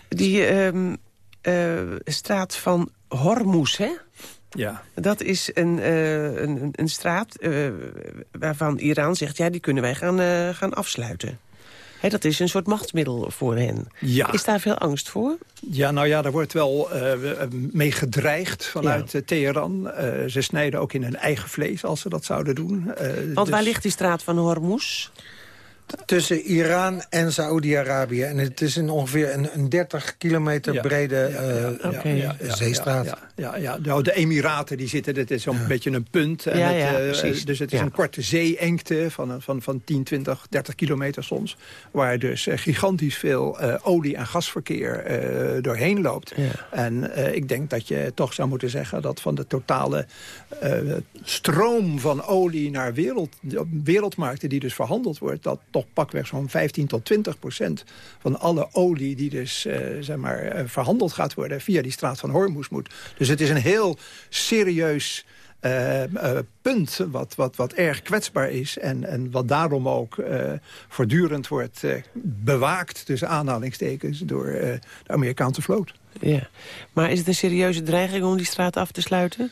Die ehm, eh, straat van Hormuz, hè? Ja. Dat is een, eh, een, een straat eh, waarvan Iran zegt... ja, die kunnen wij gaan, gaan afsluiten. Hè, dat is een soort machtsmiddel voor hen. Ja. Is daar veel angst voor? Ja, nou ja, daar wordt wel uh, mee gedreigd vanuit ja. Teheran. Uh, ze snijden ook in hun eigen vlees als ze dat zouden doen. Uh, Want dus... waar ligt die straat van Hormuz? Tussen Iran en Saoedi-Arabië. En het is een ongeveer een, een 30 kilometer ja, brede ja, ja, uh, okay. zeestraat. Ja, ja, Nou, de Emiraten die zitten, dit is zo'n beetje een punt. En het, uh, dus het is een korte zeeengte van, van, van 10, 20, 30 kilometer soms. Waar dus uh, gigantisch veel olie- en gasverkeer doorheen loopt. En ik denk dat je toch zou moeten zeggen dat van de totale stroom van olie naar wereld, wereldmarkten die dus verhandeld wordt... dat toch pakweg zo'n 15 tot 20 procent van alle olie die dus uh, zeg maar, uh, verhandeld gaat worden via die straat van Hormuz moet. Dus het is een heel serieus uh, punt wat, wat, wat erg kwetsbaar is en, en wat daarom ook voortdurend wordt bewaakt tussen aanhalingstekens door de Amerikaanse vloot. Ja. Maar is het een serieuze dreiging om die straat af te sluiten?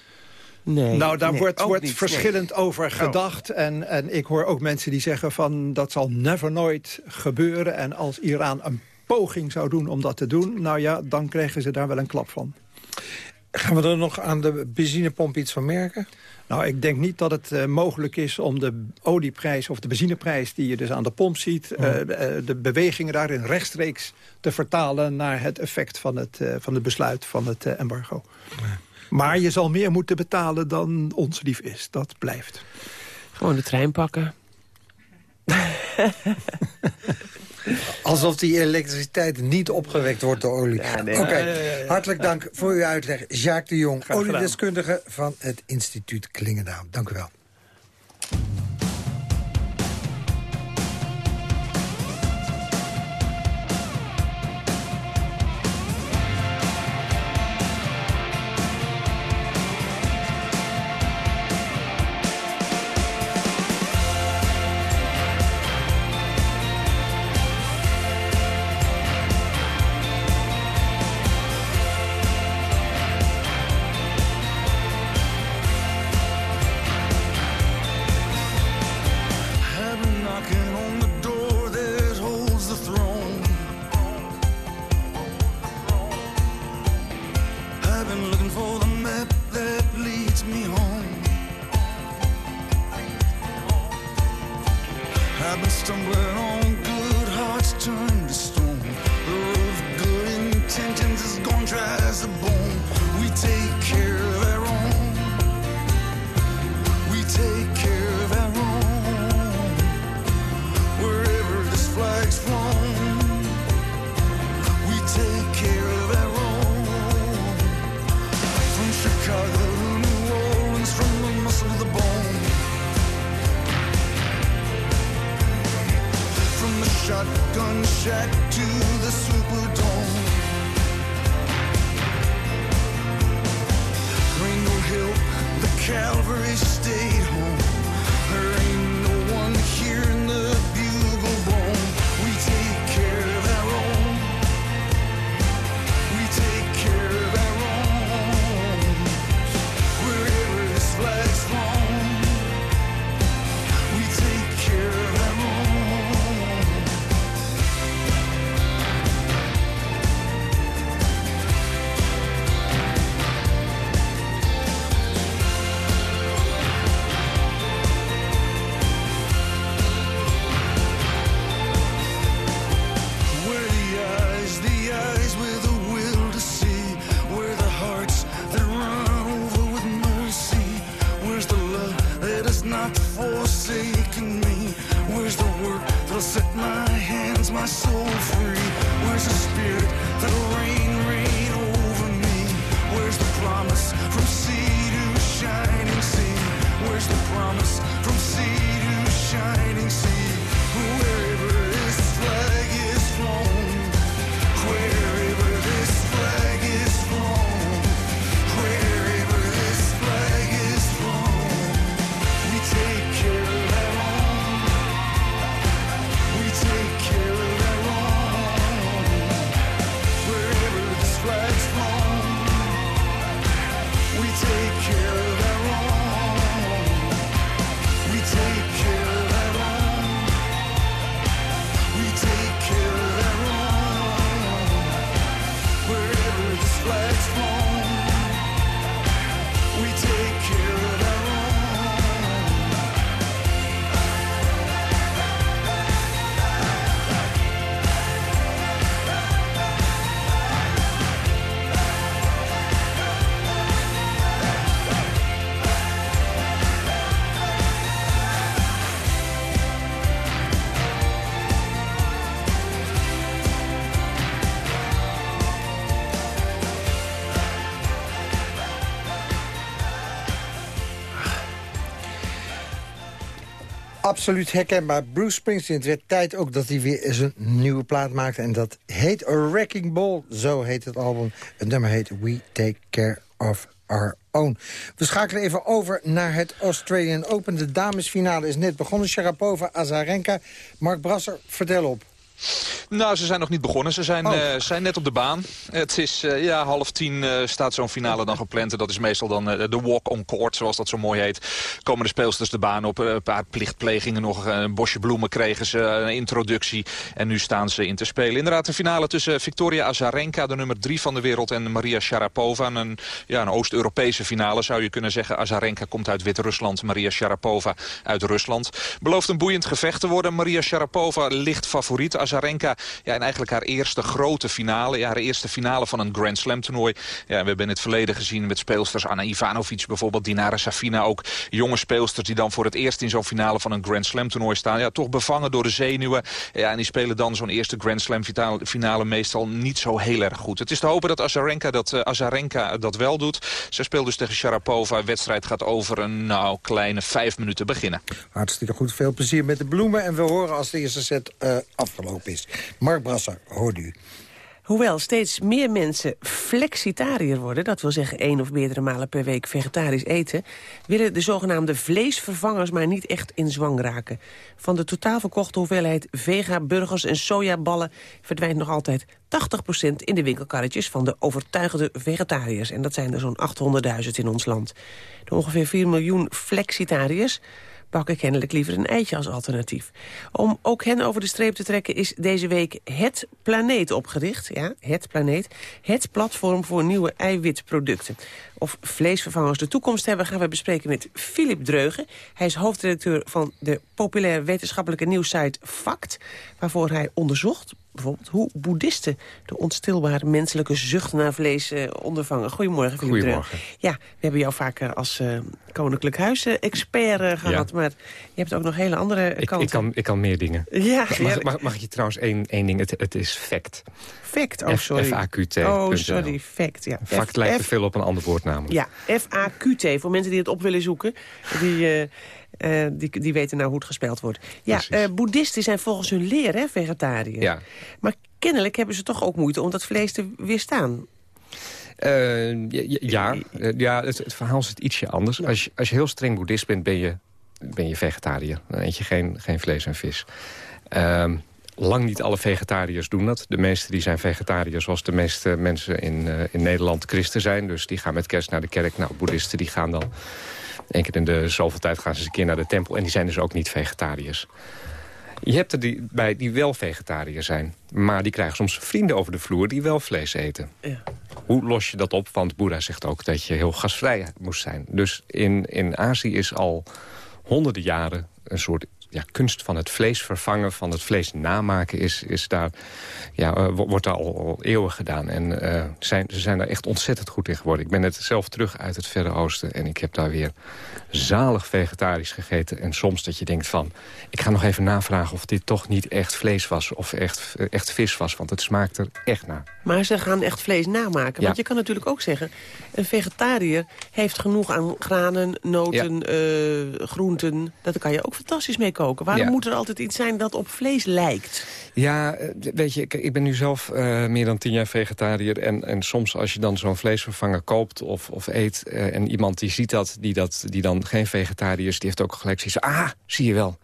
Nee, nou, daar nee, wordt, wordt niet, verschillend nee. over gedacht. Oh. En, en ik hoor ook mensen die zeggen van dat zal never nooit gebeuren. En als Iran een poging zou doen om dat te doen... nou ja, dan krijgen ze daar wel een klap van. Gaan we er nog aan de benzinepomp iets van merken? Nou, ik denk niet dat het uh, mogelijk is om de olieprijs of de benzineprijs... die je dus aan de pomp ziet, uh, de bewegingen daarin rechtstreeks te vertalen... naar het effect van het, uh, van het besluit van het embargo. Nee. Maar je zal meer moeten betalen dan ons lief is. Dat blijft. Gewoon de trein pakken. Alsof die elektriciteit niet opgewekt wordt door olie. Ja, nee, Oké, okay. ja, ja, hartelijk dank voor uw uitleg. Jacques de Jong, oliedeskundige van het instituut Klingendaal. Dank u wel. I've been stumbling on good hearts turned to stone. The roof of good intentions is gone dry as a bone. Jack to the Superdome. Ringo Hill, the Calvary Absoluut herkenbaar. Bruce Springsteen, het werd tijd ook dat hij weer eens een nieuwe plaat maakte. En dat heet A Wrecking Ball, zo heet het album. Het nummer heet We Take Care of Our Own. We schakelen even over naar het Australian Open. De damesfinale is net begonnen. Sharapova, Azarenka. Mark Brasser, vertel op. Nou, ze zijn nog niet begonnen. Ze zijn, Oh. eh, zijn net op de baan. Het is eh, ja, half tien eh, staat zo'n finale dan gepland. En dat is meestal dan de walk on court, zoals dat zo mooi heet. Komen de speelsters de baan op. een paar plichtplegingen nog. Een bosje bloemen kregen ze. Een introductie. En nu staan ze in te spelen. Inderdaad, de finale tussen Victoria Azarenka, de nummer drie van de wereld... en Maria Sharapova. Een, ja, een Oost-Europese finale, zou je kunnen zeggen. Azarenka komt uit Wit-Rusland. Maria Sharapova uit Rusland. Belooft een boeiend gevecht te worden. Maria Sharapova ligt favoriet. Azarenka, ja, en eigenlijk haar eerste grote finale. Ja, haar eerste finale van een Grand Slam toernooi. Ja, we hebben in het verleden gezien met speelsters Anna Ivanovic bijvoorbeeld, Dinara Safina ook. Jonge speelsters die dan voor het eerst in zo'n finale van een Grand Slam toernooi staan. Ja, toch bevangen door de zenuwen. Ja, en die spelen dan zo'n eerste Grand Slam finale, meestal niet zo heel erg goed. Het is te hopen dat Azarenka dat, eh, Azarenka dat wel doet. Ze speelt dus tegen Sharapova. Wedstrijd gaat over een nou, kleine vijf minuten beginnen. Hartstikke goed, veel plezier met de bloemen. En we horen als de eerste set eh, afgelopen is. Mark Brasser, hoort u. Hoewel steeds meer mensen flexitariër worden... dat wil zeggen één of meerdere malen per week vegetarisch eten... willen de zogenaamde vleesvervangers maar niet echt in zwang raken. Van de totaal verkochte hoeveelheid vega-burgers en sojaballen... verdwijnt nog altijd 80% in de winkelkarretjes van de overtuigde vegetariërs. En dat zijn er zo'n 800.000 in ons land. De ongeveer 4 miljoen flexitariërs bakken kennelijk liever een eitje als alternatief. Om ook hen over de streep te trekken is deze week Het Planeet opgericht. Ja, Het Planeet. Het platform voor nieuwe eiwitproducten. Of vleesvervangers de toekomst hebben gaan we bespreken met Philip Dreugen. Hij is hoofdredacteur van de populaire wetenschappelijke nieuwssite Fact. Waarvoor hij onderzocht bijvoorbeeld hoe boeddhisten de onstilbare menselijke zucht naar vlees eh, ondervangen. Goedemorgen, Philip Goedemorgen. Ja, we hebben jou vaker als eh, Koninklijk Huis-expert eh, gehad. Maar je hebt ook nog hele andere Ik, kanten. ik, kan, ik kan meer dingen. Ja, mag, ja. mag, mag ik je trouwens één, één ding? Het, het is fact. Fact, oh sorry. FAQT. Oh, sorry, fact, ja. Fact lijkt te veel op een ander woord namelijk. Ja, F-A-Q-T, voor mensen die het op willen zoeken. Die, eh, die, die weten nou hoe het gespeld wordt. Ja, eh, boeddhisten zijn volgens hun leer hè, vegetariër. Ja. Maar kennelijk hebben ze toch ook moeite om dat vlees te weerstaan. Eh, ja, ja, het, het verhaal zit ietsje anders. Als je, als je heel streng boeddhist bent, ben je, ben je vegetariër. Dan eet je geen, geen vlees en vis. Ehm, lang niet alle vegetariërs doen dat. De meeste die zijn vegetariër zoals de meeste mensen in, in Nederland christen zijn. Dus die gaan met kerst naar de kerk. Nou, boeddhisten die gaan dan... één keer in de zoveel tijd gaan ze eens een keer naar de tempel. En die zijn dus ook niet vegetariërs. Je hebt er die, bij die wel vegetariër zijn. Maar die krijgen soms vrienden over de vloer die wel vlees eten. Ja. Hoe los je dat op? Want Boeddha zegt ook dat je heel gasvrij moest zijn. Dus in, in Azië is al honderden jaren een soort ja, kunst van het vlees vervangen, van het vlees namaken, is, is daar, ja, eh, wo- wordt daar al, al eeuwen gedaan. En eh, zijn, ze zijn daar echt ontzettend goed in geworden. Ik ben net zelf terug uit het Verre Oosten en ik heb daar weer zalig vegetarisch gegeten. En soms dat je denkt van, ik ga nog even navragen of dit toch niet echt vlees was of echt, echt vis was, want het smaakt er echt naar. Maar ze gaan echt vlees namaken. Ja. Want je kan natuurlijk ook zeggen... een vegetariër heeft genoeg aan granen, noten, eh, groenten. Daar kan je ook fantastisch mee koken. Waarom Ja. moet er altijd iets zijn dat op vlees lijkt? Ja, eh, weet je, ik, ik ben nu zelf eh, meer dan tien jaar vegetariër. En, en soms als je dan zo'n vleesvervanger koopt of, of eet... eh, en iemand die ziet dat die, dat, die dan geen vegetariër is... die heeft ook gelijk zoiets van, ah, zie je wel.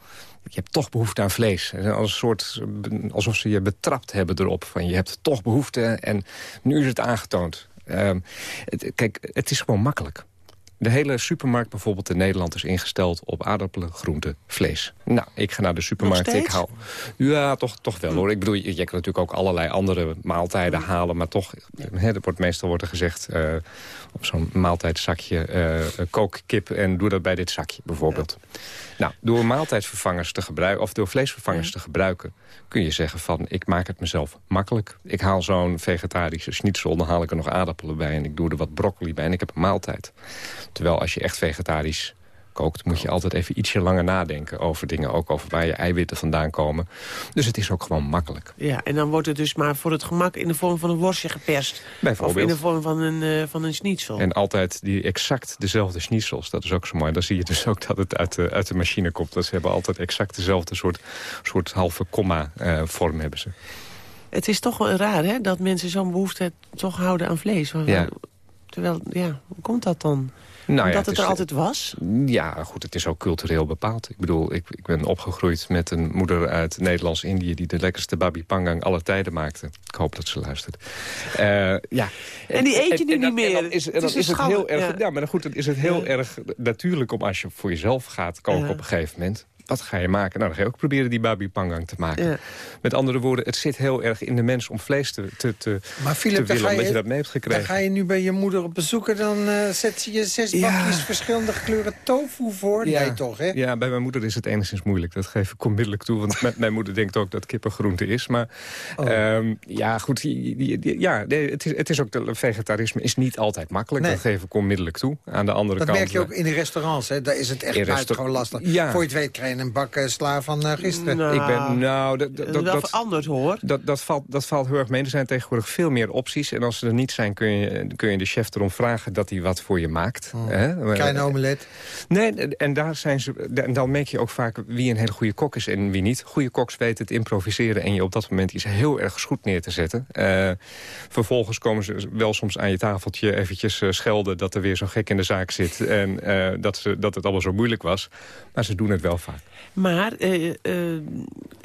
Je hebt toch behoefte aan vlees. En Als een soort, alsof ze je betrapt hebben erop. Van je hebt toch behoefte en nu is het aangetoond. Ehm, het- kijk, het is gewoon makkelijk. De hele supermarkt bijvoorbeeld in Nederland is ingesteld op aardappelen, groenten, vlees. Nou, ik ga naar de supermarkt, ik haal... Ja, toch, toch wel hoor. Ik bedoel, je, je kan natuurlijk ook allerlei andere maaltijden halen... maar toch, hè, er wordt, meestal wordt er gezegd... eh, op zo'n maaltijdzakje uh, kook kip en doe dat bij dit zakje bijvoorbeeld. Nou, door maaltijdvervangers te gebruiken, of door vleesvervangers te gebruiken, kun je zeggen van, ik maak het mezelf makkelijk. Ik haal zo'n vegetarische schnitzel, dan haal ik er nog aardappelen bij en ik doe er wat broccoli bij en ik heb een maaltijd. Terwijl als je echt vegetarisch kookt, moet je altijd even ietsje langer nadenken over dingen. Ook over waar je eiwitten vandaan komen. Dus het is ook gewoon makkelijk. Ja, en dan wordt het dus maar voor het gemak in de vorm van een worstje geperst. Bijvoorbeeld. Of in de vorm van een, uh, van een schnitzel. En altijd die exact dezelfde schnitzels. Dat is ook zo mooi. Dan zie je dus ook dat het uit de, uit de machine komt. Dat ze hebben altijd exact dezelfde soort, soort halve komma-vorm uh, hebben ze. Het is toch wel raar, hè? Dat mensen zo'n behoefte toch houden aan vlees. Ja. Terwijl, ja, hoe komt dat dan? Nou ja, het, er altijd was? Ja, goed, het is ook cultureel bepaald. Ik bedoel, ik, ik ben opgegroeid met een moeder uit Nederlands-Indië... die de lekkerste babi pangang alle tijden maakte. Ik hoop dat ze luistert. Uh, ja. En die eet je nu en, niet meer. Dan is, dan is het heel erg... Ja. ja, maar goed, dan is het heel erg natuurlijk om als je voor jezelf gaat koken op een gegeven moment... Wat ga je maken? Nou, dan ga je ook proberen die babi pangang te maken. Ja. Met andere woorden, het zit heel erg in de mens om vlees te, te, te, Maar Philip, willen... ga, omdat je je, dat mee hebt dan gekregen. ga je nu bij je moeder op bezoek... en dan eh, zet ze je zes Ja. bakjes verschillende kleuren tofu voor. Nee, toch, hè? Ja, bij mijn moeder is het enigszins moeilijk. Dat geef ik onmiddellijk toe. Want mijn- mijn moeder denkt ook dat kippen groente is. Maar Oh. ehm, ja, goed. die- die- die- Ja, nee, het, is, het is ook... De, vegetarisme is niet altijd makkelijk. Nee. Dat geef ik onmiddellijk toe. Aan de andere Dat kant... merk je ook eh, in de restaurants, hè? Daar is het echt buitengewoon lastig. Ja. Voor je het weet krijg een bak eh, sla van eh, gisteren. Nou, Ik ben, nou, dat, dat dat, is wel dat, veranderd, hoor. dat, dat, valt, dat valt heel erg mee. Er zijn tegenwoordig veel meer opties. En als ze er niet zijn, kun je, kun je de chef erom vragen dat hij wat voor je maakt. Hè? Oh. Klein omelet. Nee, en- daar zijn ze, en dan merk je ook vaak wie een hele goede kok is en wie niet. Goede koks weten het improviseren en je op dat moment iets heel erg goed neer te zetten. Eh, vervolgens komen ze wel soms aan je tafeltje eventjes eh, schelden... dat er weer zo'n gek in de zaak zit en eh, dat, ze, dat het allemaal zo moeilijk was. Maar ze doen het wel vaak. Maar eh, eh,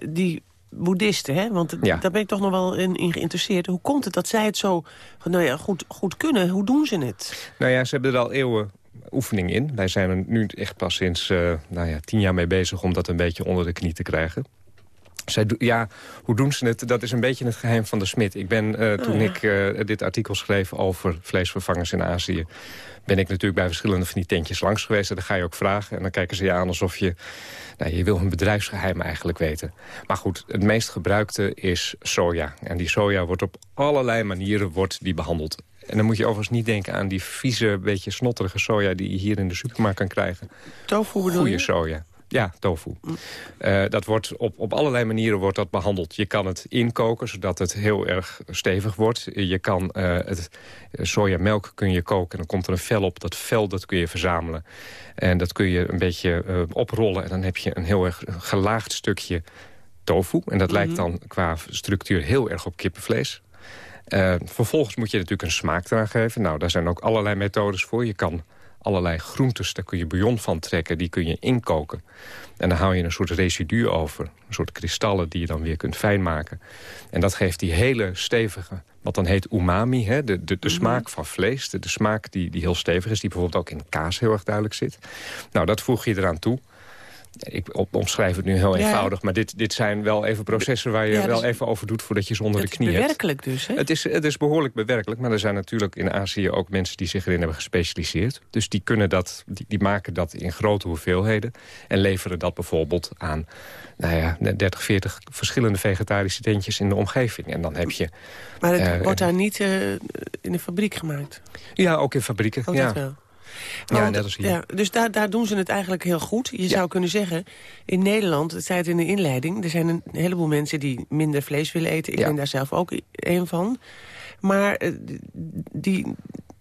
die boeddhisten, hè? want Ja. daar ben ik toch nog wel in, in geïnteresseerd. Hoe komt het dat zij het zo nou ja, goed, goed kunnen? Hoe doen ze het? Nou ja, ze hebben er al eeuwen oefening in. Wij zijn er nu echt pas sinds eh, nou ja, tien jaar mee bezig... om dat een beetje onder de knie te krijgen. Zij ja, hoe doen ze het? Dat is een beetje het geheim van de smid. Ik ben, eh, toen ja. ik eh, dit artikel schreef over vleesvervangers in Azië... ben ik natuurlijk bij verschillende van die tentjes langs geweest. En dan ga je ook vragen. En dan kijken ze je aan alsof je... Nou, je wil hun bedrijfsgeheim eigenlijk weten. Maar goed, het meest gebruikte is soja. En die soja wordt op allerlei manieren wordt die behandeld. En dan moet je overigens niet denken aan die vieze, beetje snotterige soja... die je hier in de supermarkt kan krijgen. Tofu bedoel Goede je? soja. Ja, tofu. Eh, dat wordt op, op allerlei manieren wordt dat behandeld. Je kan het inkoken, zodat het heel erg stevig wordt. Je kan eh, het eh, sojamelk kun je koken en dan komt er een vel op. Dat vel dat kun je verzamelen. En dat kun je een beetje oprollen. En dan heb je een heel erg gelaagd stukje tofu. En dat lijkt dan qua structuur heel erg op kippenvlees. Vervolgens moet je natuurlijk een smaak eraan geven. Nou, daar zijn ook allerlei methodes voor. Je kan allerlei groentes, daar kun je bouillon van trekken. Die kun je inkoken. En dan hou je een soort residu over. Een soort kristallen die je dan weer kunt fijn maken. En dat geeft die hele stevige, wat dan heet umami. Hè? De, de, de smaak van vlees. De, de smaak die, die heel stevig is. Die bijvoorbeeld ook in kaas heel erg duidelijk zit. Nou, dat voeg je eraan toe. Ik op- omschrijf het nu heel Ja. eenvoudig. Maar dit, dit zijn wel even processen waar je Ja, wel even over doet... voordat je ze onder Het de is knie hebt. bewerkelijk dus, hè? Het is, het is behoorlijk bewerkelijk, maar er zijn natuurlijk in Azië ook mensen die zich erin hebben gespecialiseerd. Dus die, kunnen dat, die, die maken dat in grote hoeveelheden en leveren dat bijvoorbeeld aan nou ja, 30, 40 verschillende vegetarische tentjes in de omgeving. En dan heb je, Maar het Eh, wordt daar niet eh, in de fabriek gemaakt. ja, ook in fabrieken. Oh, ja. dat Ja, net als hier. ja, dus daar, daar doen ze het eigenlijk heel goed. Je zou kunnen zeggen, in Nederland, het zei het in de inleiding... er zijn een heleboel mensen die minder vlees willen eten. Ik Ja. ben daar zelf ook een van. Maar eh, die,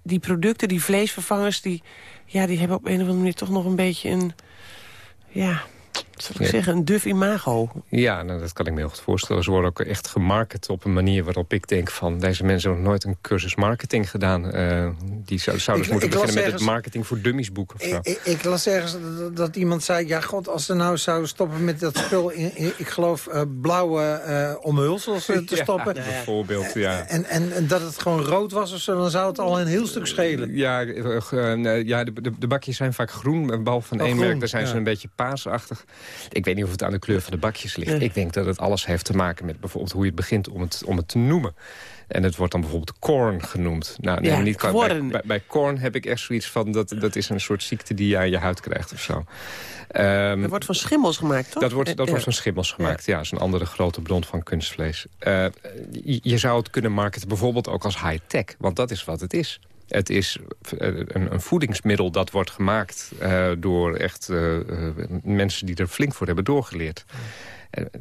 die producten, die vleesvervangers... Die, ja, die hebben op een of andere manier toch nog een beetje een... Ja, Zal ik zeggen, een duf imago. Ja, nou, dat kan ik me heel goed voorstellen. Ze worden ook echt gemarket op een manier waarop ik denk van... deze mensen hebben nog nooit een cursus marketing gedaan. Uh, die zou, zouden dus moeten beginnen met ergens, het marketing voor dummies boek of zo. Ik, ik, las ergens dat, dat, iemand zei... ja god, als ze nou zouden stoppen met dat spul... In, in, ik geloof uh, blauwe uh, omhulsels te stoppen. Ja, bijvoorbeeld, ja. En, en, en, dat het gewoon rood was of zo... dan zou het al een heel stuk schelen. Ja, ja de, de, de, bakjes zijn vaak groen. Behalve van oh, één groen, merk, daar zijn ja. ze een beetje paasachtig. Ik weet niet of het aan de kleur van de bakjes ligt. Ik denk dat het alles heeft te maken met bijvoorbeeld hoe je het begint om het, om het te noemen. En het wordt dan bijvoorbeeld corn genoemd. Nou, nee, ja, niet bij, bij, bij, corn heb ik echt zoiets van... Dat, dat is een soort ziekte die je aan je huid krijgt of zo. Um, dat wordt van schimmels gemaakt, toch? Dat wordt, dat ja. wordt van schimmels gemaakt, ja. Dat is een andere grote bron van kunstvlees. Uh, je, je zou het kunnen marketen bijvoorbeeld ook als high-tech. Want dat is wat het is. Het is een, een, voedingsmiddel dat wordt gemaakt uh, door echt uh, mensen die er flink voor hebben doorgeleerd.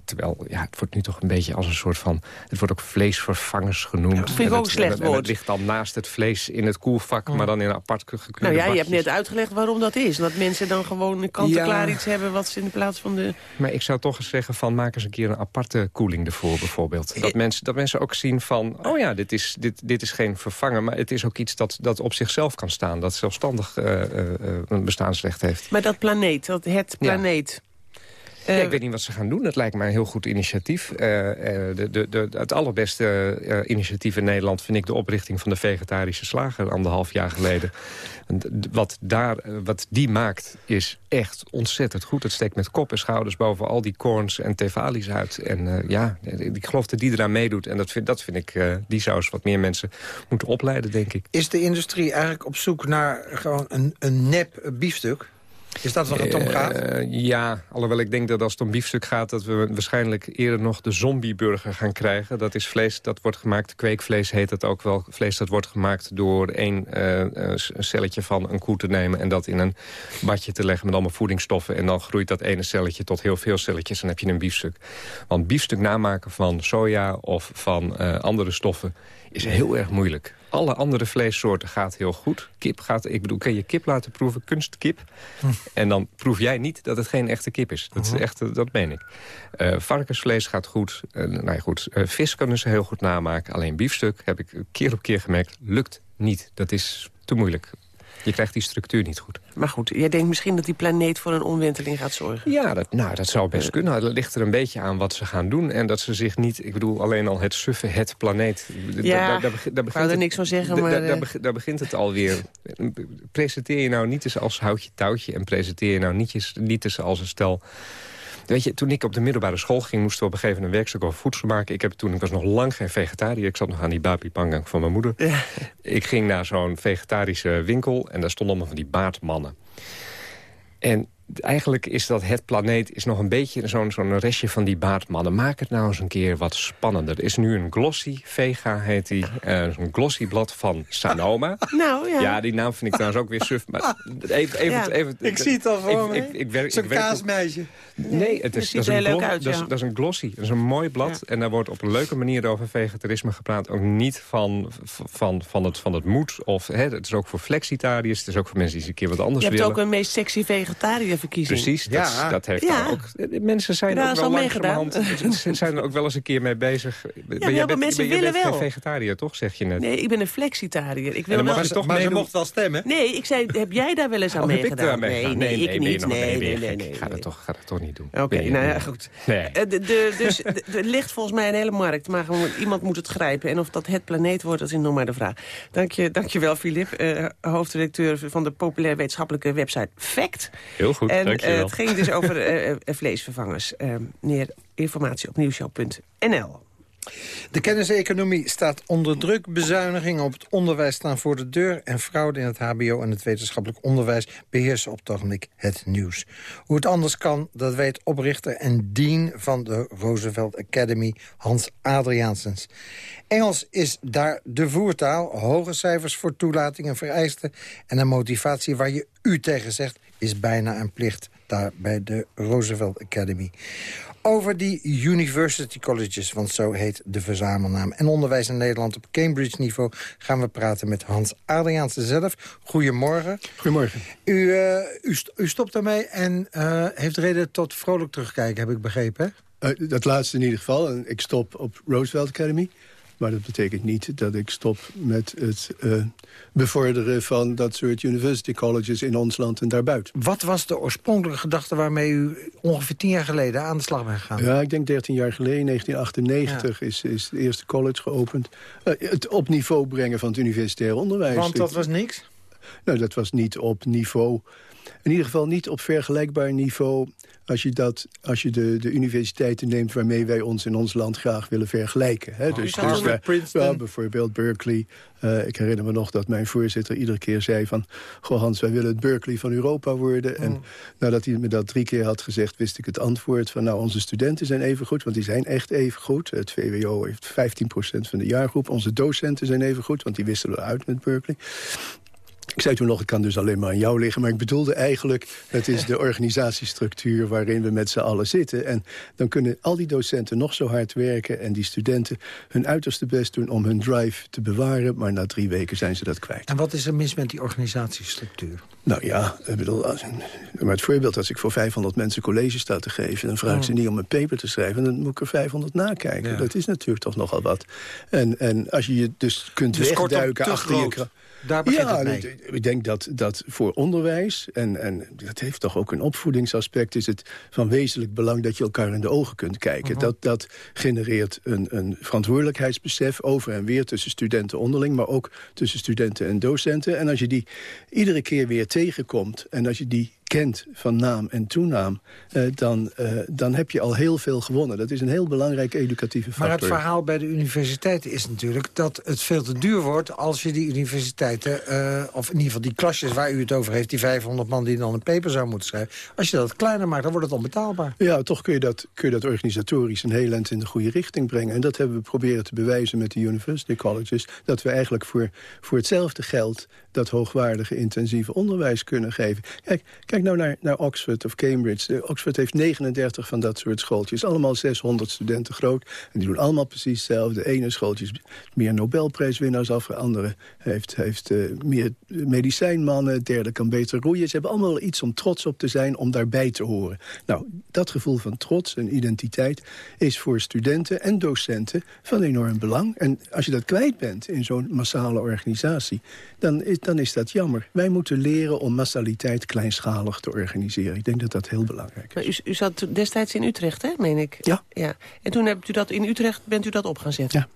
Terwijl, ja, het wordt nu toch een beetje als een soort van... Het wordt ook vleesvervangers genoemd. Dat vind ik ook slecht woord. het ligt dan naast het vlees in het koelvak... maar dan in een apart gekleurde Nou ja, je bakjes. hebt net uitgelegd waarom dat is. Dat mensen dan gewoon kant-en-klaar ja. iets hebben... wat ze in plaats van de... Maar ik zou toch eens zeggen van... maak eens een keer een aparte koeling ervoor bijvoorbeeld. Dat, mensen, dat mensen ook zien van... oh ja, dit is, dit, dit is geen vervanger... maar het is ook iets dat, dat op zichzelf kan staan. Dat zelfstandig uh, uh, een bestaansrecht heeft. Maar dat planeet, dat het planeet... Ja. Ja, ik weet niet wat ze gaan doen. Het lijkt mij een heel goed initiatief. Uh, de, de, de, het allerbeste uh, initiatief in Nederland vind ik de oprichting van de vegetarische slager anderhalf jaar geleden. Wat, daar, wat die maakt is echt ontzettend goed. Het steekt met kop en schouders boven al die corns en tevalis uit. En ja, ik geloof dat die eraan meedoet. En dat vind, dat vind ik, die zou eens wat meer mensen moeten opleiden, denk ik. Is de industrie eigenlijk op zoek naar gewoon een, een nep biefstuk? Is dat wat het om gaat? Uh, ja, alhoewel ik denk dat als het om biefstuk gaat... dat we waarschijnlijk eerder nog de zombieburger gaan krijgen. Dat is vlees dat wordt gemaakt, kweekvlees heet het ook wel. Vlees dat wordt gemaakt door één uh, celletje van een koe te nemen... en dat in een badje te leggen met allemaal voedingsstoffen. En dan groeit dat ene celletje tot heel veel celletjes en heb je een biefstuk. Want biefstuk namaken van soja of van andere stoffen is heel erg moeilijk. Alle andere vleessoorten gaat heel goed. Kip gaat, ik bedoel, kan je kip laten proeven, kunstkip. Hm. En dan proef jij niet dat het geen echte kip is. Dat, is echt, dat meen ik. Uh, varkensvlees gaat goed. Uh, nou ja, goed. Uh, vis kunnen ze heel goed namaken. Alleen biefstuk, heb ik keer op keer gemerkt, lukt niet. Dat is te moeilijk. Je krijgt die structuur niet goed. Maar goed, jij denkt misschien dat die planeet voor een omwenteling gaat zorgen? Ja, dat, nou, dat zou best kunnen. Dat ligt er een beetje aan wat ze gaan doen. En dat ze zich niet, ik bedoel, alleen al het suffen, het planeet. Ja, daar, daar, daar begint er niks van zeggen, maar... Daar, daar, daar begint het alweer. Presenteer je nou niet eens als houtje touwtje... en presenteer je nou niet eens, niet eens als een stel... Weet je, toen ik op de middelbare school ging... moesten we op een gegeven moment een werkstuk over voedsel maken. Ik, heb toen, ik was nog lang geen vegetariër. Ik zat nog aan die babi pangang van mijn moeder. Ja. Ik ging naar zo'n vegetarische winkel... en daar stonden allemaal van die baardmannen. En eigenlijk is dat het planeet is nog een beetje zo'n zo'n restje van die baardmannen. Maak het nou eens een keer wat spannender. Er is nu een glossy, Vega heet die, uh, zo'n glossy blad van Sanoma. Nou, ja. Ja, die naam vind ik trouwens ook weer suf. Maar even, even, ja. even, ik zie het al voor ik, ik, ik werk, Zo'n kaasmeisje. Nee, het is, dat, is een leuk uit, dat, is, dat is een glossy. Dat is een mooi blad. En daar wordt op een leuke manier over vegetarisme gepraat. Ook niet van, van, van, het, van het moed. Of, hè, het is ook voor flexitariërs. Het is ook voor mensen die eens een keer wat anders willen. Je hebt willen. ook een meest sexy vegetariër verkiezing. Precies, dat, ja. dat heeft ja. ook... Mensen zijn ja, ook wel langzamerhand... zijn er ook wel eens een keer mee bezig. Ja, maar jij bent, mensen willen bent wel. geen vegetariër, toch, zeg je net? Nee, ik ben een flexitariër. Ik wil maar wel... toch maar ze mocht wel stemmen? Nee, ik zei, heb jij daar wel eens aan oh, meegedaan? Nee, nee, nee, ik niet. Nee, nee, nee. Ik ga dat toch, ga dat toch niet doen. Oké, nou ja, goed. Nee. De, de, dus er ligt volgens mij een hele markt, maar iemand moet het grijpen. En of dat het planeet wordt, dat is nog maar de vraag. Dank je, dank je wel, Filip, uh, hoofdredacteur van de populair wetenschappelijke website Fact. Heel goed, en. Uh, het ging dus over uh, vleesvervangers. meer informatie op nieuwshow.nl. De kenniseconomie staat onder druk. Bezuinigingen op het onderwijs staan voor de deur... en fraude in het hbo en het wetenschappelijk onderwijs... beheersen op het ogenblik het nieuws. Hoe het anders kan, dat weet oprichter en dean... van de Roosevelt Academy, Hans Adriaansens. Engels is daar de voertaal. Hoge cijfers voor toelatingen vereisten... en een motivatie waar je u tegen zegt is bijna een plicht daar bij de Roosevelt Academy. Over die University Colleges, want zo heet de verzamelnaam... en onderwijs in Nederland op Cambridge-niveau... gaan we praten met Hans Adriaanse zelf. Goedemorgen. Goedemorgen. U, uh, u, u, stopt daarmee en uh, heeft reden tot vrolijk terugkijken, heb ik begrepen, uh, dat laatste in ieder geval. Ik stop op Roosevelt Academy. Maar dat betekent niet dat ik stop met het uh, bevorderen van dat soort university colleges in ons land en daarbuiten. Wat was de oorspronkelijke gedachte waarmee u ongeveer tien jaar geleden aan de slag bent gegaan? Ja, ik denk 13 jaar geleden, 1998, ja. is, is het eerste college geopend. Uh, het op niveau brengen van het universitair onderwijs. Want dat was niks? Nou, dat was niet op niveau... In ieder geval niet op vergelijkbaar niveau als je, dat, als je de, de universiteiten neemt waarmee wij ons in ons land graag willen vergelijken. Hè? Oh, dus, dus wij, bijvoorbeeld Berkeley. Uh, ik herinner me nog dat mijn voorzitter iedere keer zei van... Goh Hans, wij willen het Berkeley van Europa worden. En nadat hij me dat drie keer had gezegd, wist ik het antwoord van... nou, onze studenten zijn even goed, want die zijn echt even goed. Het VWO heeft 15% van de jaargroep. Onze docenten zijn even goed, want die wisselen uit met Berkeley. Ik zei toen nog, het kan dus alleen maar aan jou liggen. Maar ik bedoelde eigenlijk, het is de organisatiestructuur waarin we met z'n allen zitten. En dan kunnen al die docenten nog zo hard werken... en die studenten hun uiterste best doen om hun drive te bewaren. Maar na drie weken zijn ze dat kwijt. En wat is er mis met die organisatiestructuur? Nou ja, ik bedoel, maar het voorbeeld als ik voor 500 mensen college sta te geven... dan vraag ik Oh. ze niet om een paper te schrijven, dan moet ik er 500 nakijken. Ja. Dat is natuurlijk toch nogal wat. En, en als je je dus kunt Dus wegduiken te achter je... groot. Daar begint ja, het mee. dat- ik denk dat, dat voor onderwijs, en, en dat heeft toch ook een opvoedingsaspect... is het van wezenlijk belang dat je elkaar in de ogen kunt kijken. Mhm. dat, dat genereert een, een verantwoordelijkheidsbesef over en weer... tussen studenten onderling, maar ook tussen studenten en docenten. En als je die iedere keer weer tegenkomt... en als je die kent van naam en toenaam... eh, dan, eh, dan heb je al heel veel gewonnen. Dat is een heel belangrijke educatieve factor. Maar het verhaal bij de universiteiten is natuurlijk dat het veel te duur wordt... als je die universiteiten, eh, of in ieder geval die klasjes waar u het over heeft... die 500 man die dan een paper zou moeten schrijven... als je dat kleiner maakt, dan wordt het onbetaalbaar. Ja, toch kun je, dat, kun je dat organisatorisch een heel eind in de goede richting brengen. En dat hebben we proberen te bewijzen met de university colleges. Dat we eigenlijk voor, voor hetzelfde geld dat hoogwaardige intensieve onderwijs kunnen geven. Kijk, kijk nou naar, Oxford of Cambridge. Oxford heeft 39 van dat soort schooltjes. Allemaal 600 studenten groot. En die doen allemaal precies hetzelfde. De ene schooltje is meer Nobelprijswinnaars af. De andere heeft, heeft eh, meer medicijnmannen. Het derde kan beter roeien. Ze hebben allemaal iets om trots op te zijn, om daarbij te horen. Nou, dat gevoel van trots en identiteit is voor studenten en docenten van enorm belang. En als je dat kwijt bent in zo'n massale organisatie, dan is, dan is dat jammer. Wij moeten leren om massaliteit kleinschalig te organiseren. Ik denk dat dat heel belangrijk is. Maar u, u zat destijds in Utrecht, hè, meen ik? Ja. ja. En toen hebt u dat in Utrecht, bent u dat op gaan zetten? Ja.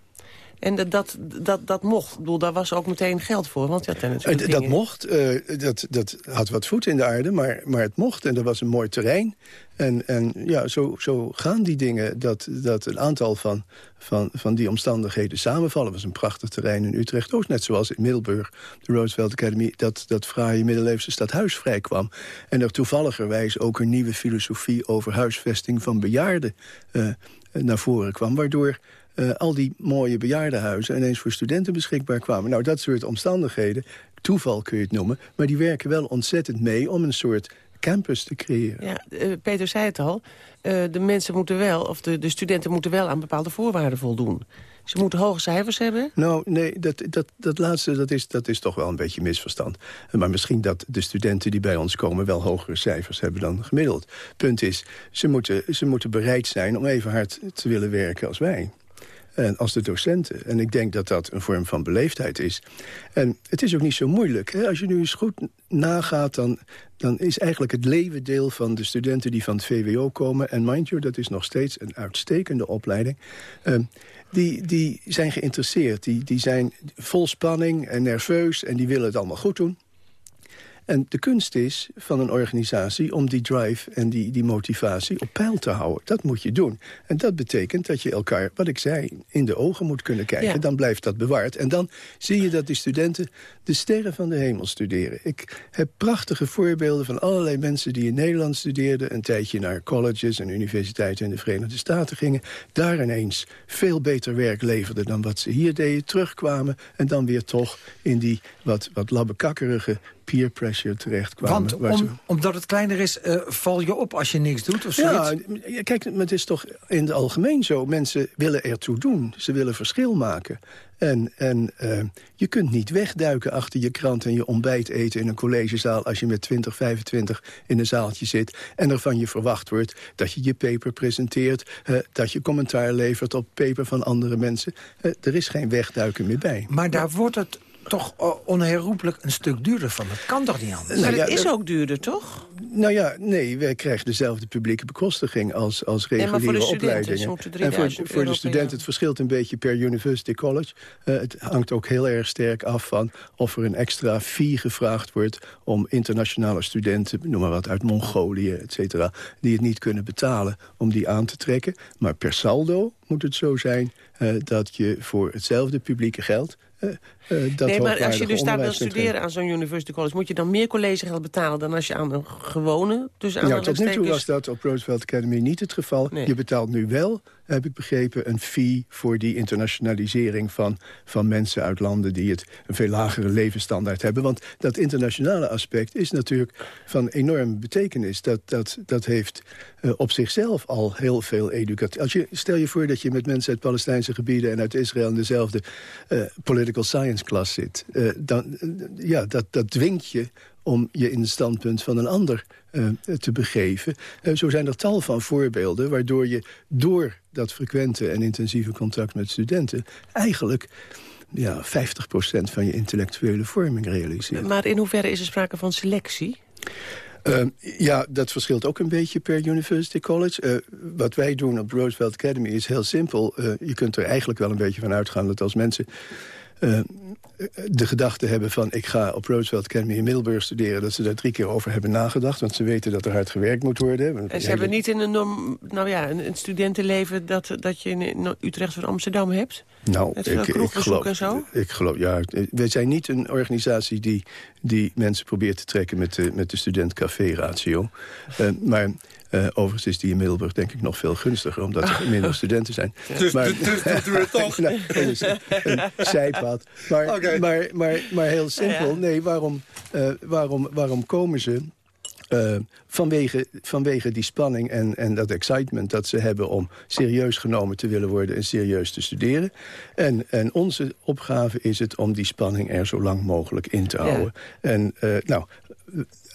En dat, dat, dat, dat mocht. Ik bedoel, daar was ook meteen geld voor. Want ja, dat, Eh, dat mocht, eh, dat, dat had wat voet in de aarde, maar, maar het mocht. En er was een mooi terrein. En, en ja, zo, zo gaan die dingen, dat, dat een aantal van, van, van die omstandigheden samenvallen. Het was een prachtig terrein in Utrecht, ook net zoals in Middelburg, de Roosevelt Academy, dat, dat fraaie middeleeuwse stadhuis vrij kwam. En er toevalligerwijs ook een nieuwe filosofie over huisvesting van bejaarden eh, naar voren kwam, waardoor eh, al die mooie bejaardenhuizen ineens voor studenten beschikbaar kwamen. Nou, dat soort omstandigheden, toeval kun je het noemen... maar die werken wel ontzettend mee om een soort campus te creëren. Ja, eh, Peter zei het al. eh, de mensen moeten wel, of de, de studenten moeten wel aan bepaalde voorwaarden voldoen. Ze moeten hoge cijfers hebben. Nou, nee, dat, dat, dat laatste dat is, dat is toch wel een beetje misverstand. Maar misschien dat de studenten die bij ons komen... wel hogere cijfers hebben dan gemiddeld. Punt is, ze moeten, ze moeten bereid zijn om even hard te willen werken als wij. En als de docenten. En ik denk dat dat een vorm van beleefdheid is. En het is ook niet zo moeilijk. Hè? Als je nu eens goed nagaat, dan, dan is eigenlijk het levendeel van de studenten die van het VWO komen... en mind you, dat is nog steeds een uitstekende opleiding... Ehm, die, die zijn geïnteresseerd. Die, die zijn vol spanning en nerveus en die willen het allemaal goed doen. En de kunst is van een organisatie om die drive en die, die motivatie op peil te houden. Dat moet je doen. En dat betekent dat je elkaar, wat ik zei, in de ogen moet kunnen kijken. Ja. Dan blijft dat bewaard. En dan zie je dat die studenten de sterren van de hemel studeren. Ik heb prachtige voorbeelden van allerlei mensen die in Nederland studeerden... een tijdje naar colleges en universiteiten in de Verenigde Staten gingen... daar ineens veel beter werk leverden dan wat ze hier deden... terugkwamen en dan weer toch in die wat, wat labbekakkerige peer pressure terechtkwamen. Want om, omdat het kleiner is, eh, val je op als je niks doet of zoiets? Ja, kijk, het is toch in het algemeen zo. Mensen willen ertoe doen. Ze willen verschil maken. En, en eh, je kunt niet wegduiken achter je krant en je ontbijt eten in een collegezaal... als je met 20, 25 in een zaaltje zit... en er van je verwacht wordt dat je je paper presenteert... eh, dat je commentaar levert op paper van andere mensen. Er is geen wegduiken meer bij. Maar daar wordt het toch eh, onherroepelijk een stuk duurder van. Dat kan toch niet anders? Nou Maar ja, het is dat- ook duurder, toch? Nou ja, nee, wij krijgen dezelfde publieke bekostiging als, als Nee, maar reguliere voor de studenten, ze opleidingen. en voor, 3000 voor de euro per het verschilt een beetje per university college. Eh, het hangt ook heel erg sterk af van of er een extra fee gevraagd wordt... om internationale studenten, noem maar wat, uit Mongolië, et cetera... die het niet kunnen betalen, om die aan te trekken. Maar per saldo moet het zo zijn eh, dat je voor hetzelfde publieke geld... eh, eh, dat nee, maar als je dus daar wil studeren aan zo'n university college... moet je dan meer collegegeld betalen dan als je aan een gewone... Dus aan Ja, tot nu toe was dat op Roosevelt Academy niet het geval. Nee. Je betaalt nu wel, heb ik begrepen, een fee... voor die internationalisering van, van mensen uit landen... die het een veel lagere levensstandaard hebben. Want dat internationale aspect is natuurlijk van enorme betekenis. Dat, dat, dat heeft eh, op zichzelf al heel veel educatie. Als je, stel je voor dat je met mensen uit Palestijnse gebieden... en uit Israël in dezelfde eh, political science klas zit. eh, dan, ja, dat, dat dwingt je om je in het standpunt van een ander te begeven. Zo zijn er tal van voorbeelden waardoor je door dat frequente en intensieve contact met studenten... eigenlijk ja, 50% van je intellectuele vorming realiseert. Maar in hoeverre is er sprake van selectie? Uh, ja, dat verschilt ook een beetje per University College. Uh, wat wij doen op Roosevelt Academy is heel simpel. Uh, je kunt er eigenlijk wel een beetje van uitgaan dat als mensen de gedachte hebben van... ik ga op Roosevelt Academy in Middelburg studeren... dat ze daar drie keer over hebben nagedacht. Want ze weten dat er hard gewerkt moet worden. En ze hebben niet in een, norm, nou ja, een, studentenleven... Dat, dat je in Utrecht of Amsterdam hebt? Nou, ik, ik, geloof, en zo? ik geloof, ja, wij zijn niet een organisatie die, die mensen probeert te trekken met de, met de studentcafé-ratio. Uh, maar uh, overigens is die in Middelburg denk ik nog veel gunstiger, omdat er minder studenten zijn. Dus, maar, dus dat doen we toch? nou, een, zijpad. Maar, okay. maar, maar, maar heel simpel, nee, waarom, uh, waarom, waarom komen ze... Uh, vanwege, vanwege die spanning en, en dat excitement dat ze hebben... om serieus genomen te willen worden en serieus te studeren. En, en onze opgave is het om die spanning er zo lang mogelijk in te houden. Ja. En uh, nou...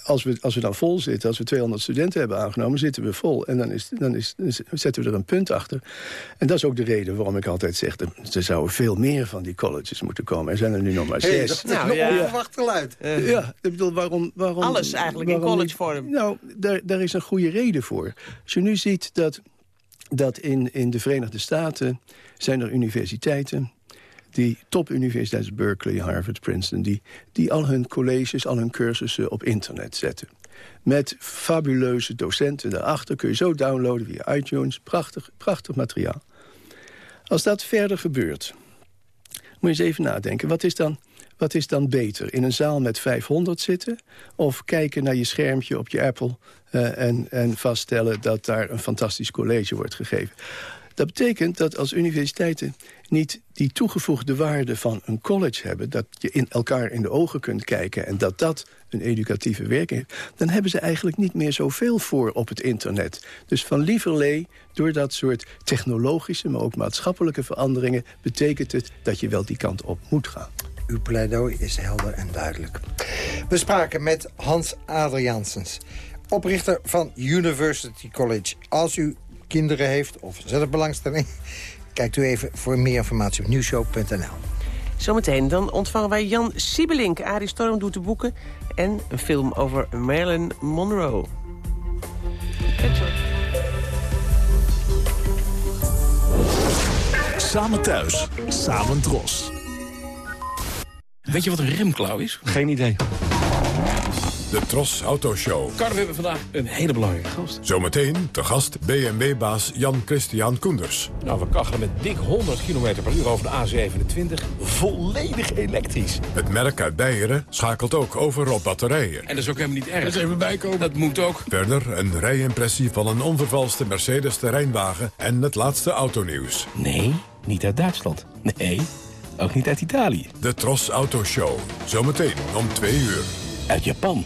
Als we, als we dan vol zitten, als we 200 studenten hebben aangenomen... zitten we vol en dan, is, dan, is, dan zetten we er een punt achter. En dat is ook de reden waarom ik altijd zeg... er, er zouden veel meer van die colleges moeten komen. Er zijn er nu nog maar hey, zes. Dat is nou, een ja. onverwacht geluid. Uh, ja, ik bedoel, waarom... waarom Alles eigenlijk waarom in collegevorm. Nou, daar, daar is een goede reden voor. Als je nu ziet dat, dat in, in de Verenigde Staten... zijn er universiteiten die topuniversiteiten, Berkeley, Harvard, Princeton... Die, die al hun colleges, al hun cursussen op internet zetten. Met fabuleuze docenten daarachter kun je zo downloaden via iTunes. Prachtig, prachtig materiaal. Als dat verder gebeurt, moet je eens even nadenken. Wat is dan, wat is dan beter? In een zaal met 500 zitten? Of kijken naar je schermpje op je Apple... Uh, en, en vaststellen dat daar een fantastisch college wordt gegeven? Dat betekent dat als universiteiten niet die toegevoegde waarde van een college hebben... dat je in elkaar in de ogen kunt kijken en dat dat een educatieve werking heeft... dan hebben ze eigenlijk niet meer zoveel voor op het internet. Dus van lieverlee, door dat soort technologische... maar ook maatschappelijke veranderingen... betekent het dat je wel die kant op moet gaan. Uw pleidooi is helder en duidelijk. We spraken met Hans Adriaansens, oprichter van University College. Als u kinderen heeft of zelf belangstelling... kijkt u even voor meer informatie op nieuwshow.nl. Zometeen dan ontvangen wij Jan Siebelink. Arie Storm doet de boeken en een film over Marilyn Monroe. Samen thuis, samen dros. Weet je wat een remklauw is? Geen idee. De Tros Autoshow. Carlo, we hebben vandaag een hele belangrijke gast. Zometeen te gast BMW-baas Jan Christian Koenders. Nou, we kachelen met dik 100 km per uur over de A27. Volledig elektrisch. Het merk uit Beieren schakelt ook over op batterijen. En dat is ook helemaal niet erg. Dat is even bijkomen. Dat moet ook. Verder een rijimpressie van een onvervalste Mercedes terreinwagen... en het laatste autonieuws. Nee, niet uit Duitsland. Nee, ook niet uit Italië. De Tros Autoshow. Zometeen om twee uur. uit Japan.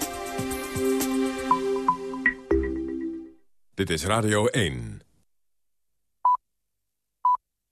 Dit is Radio 1.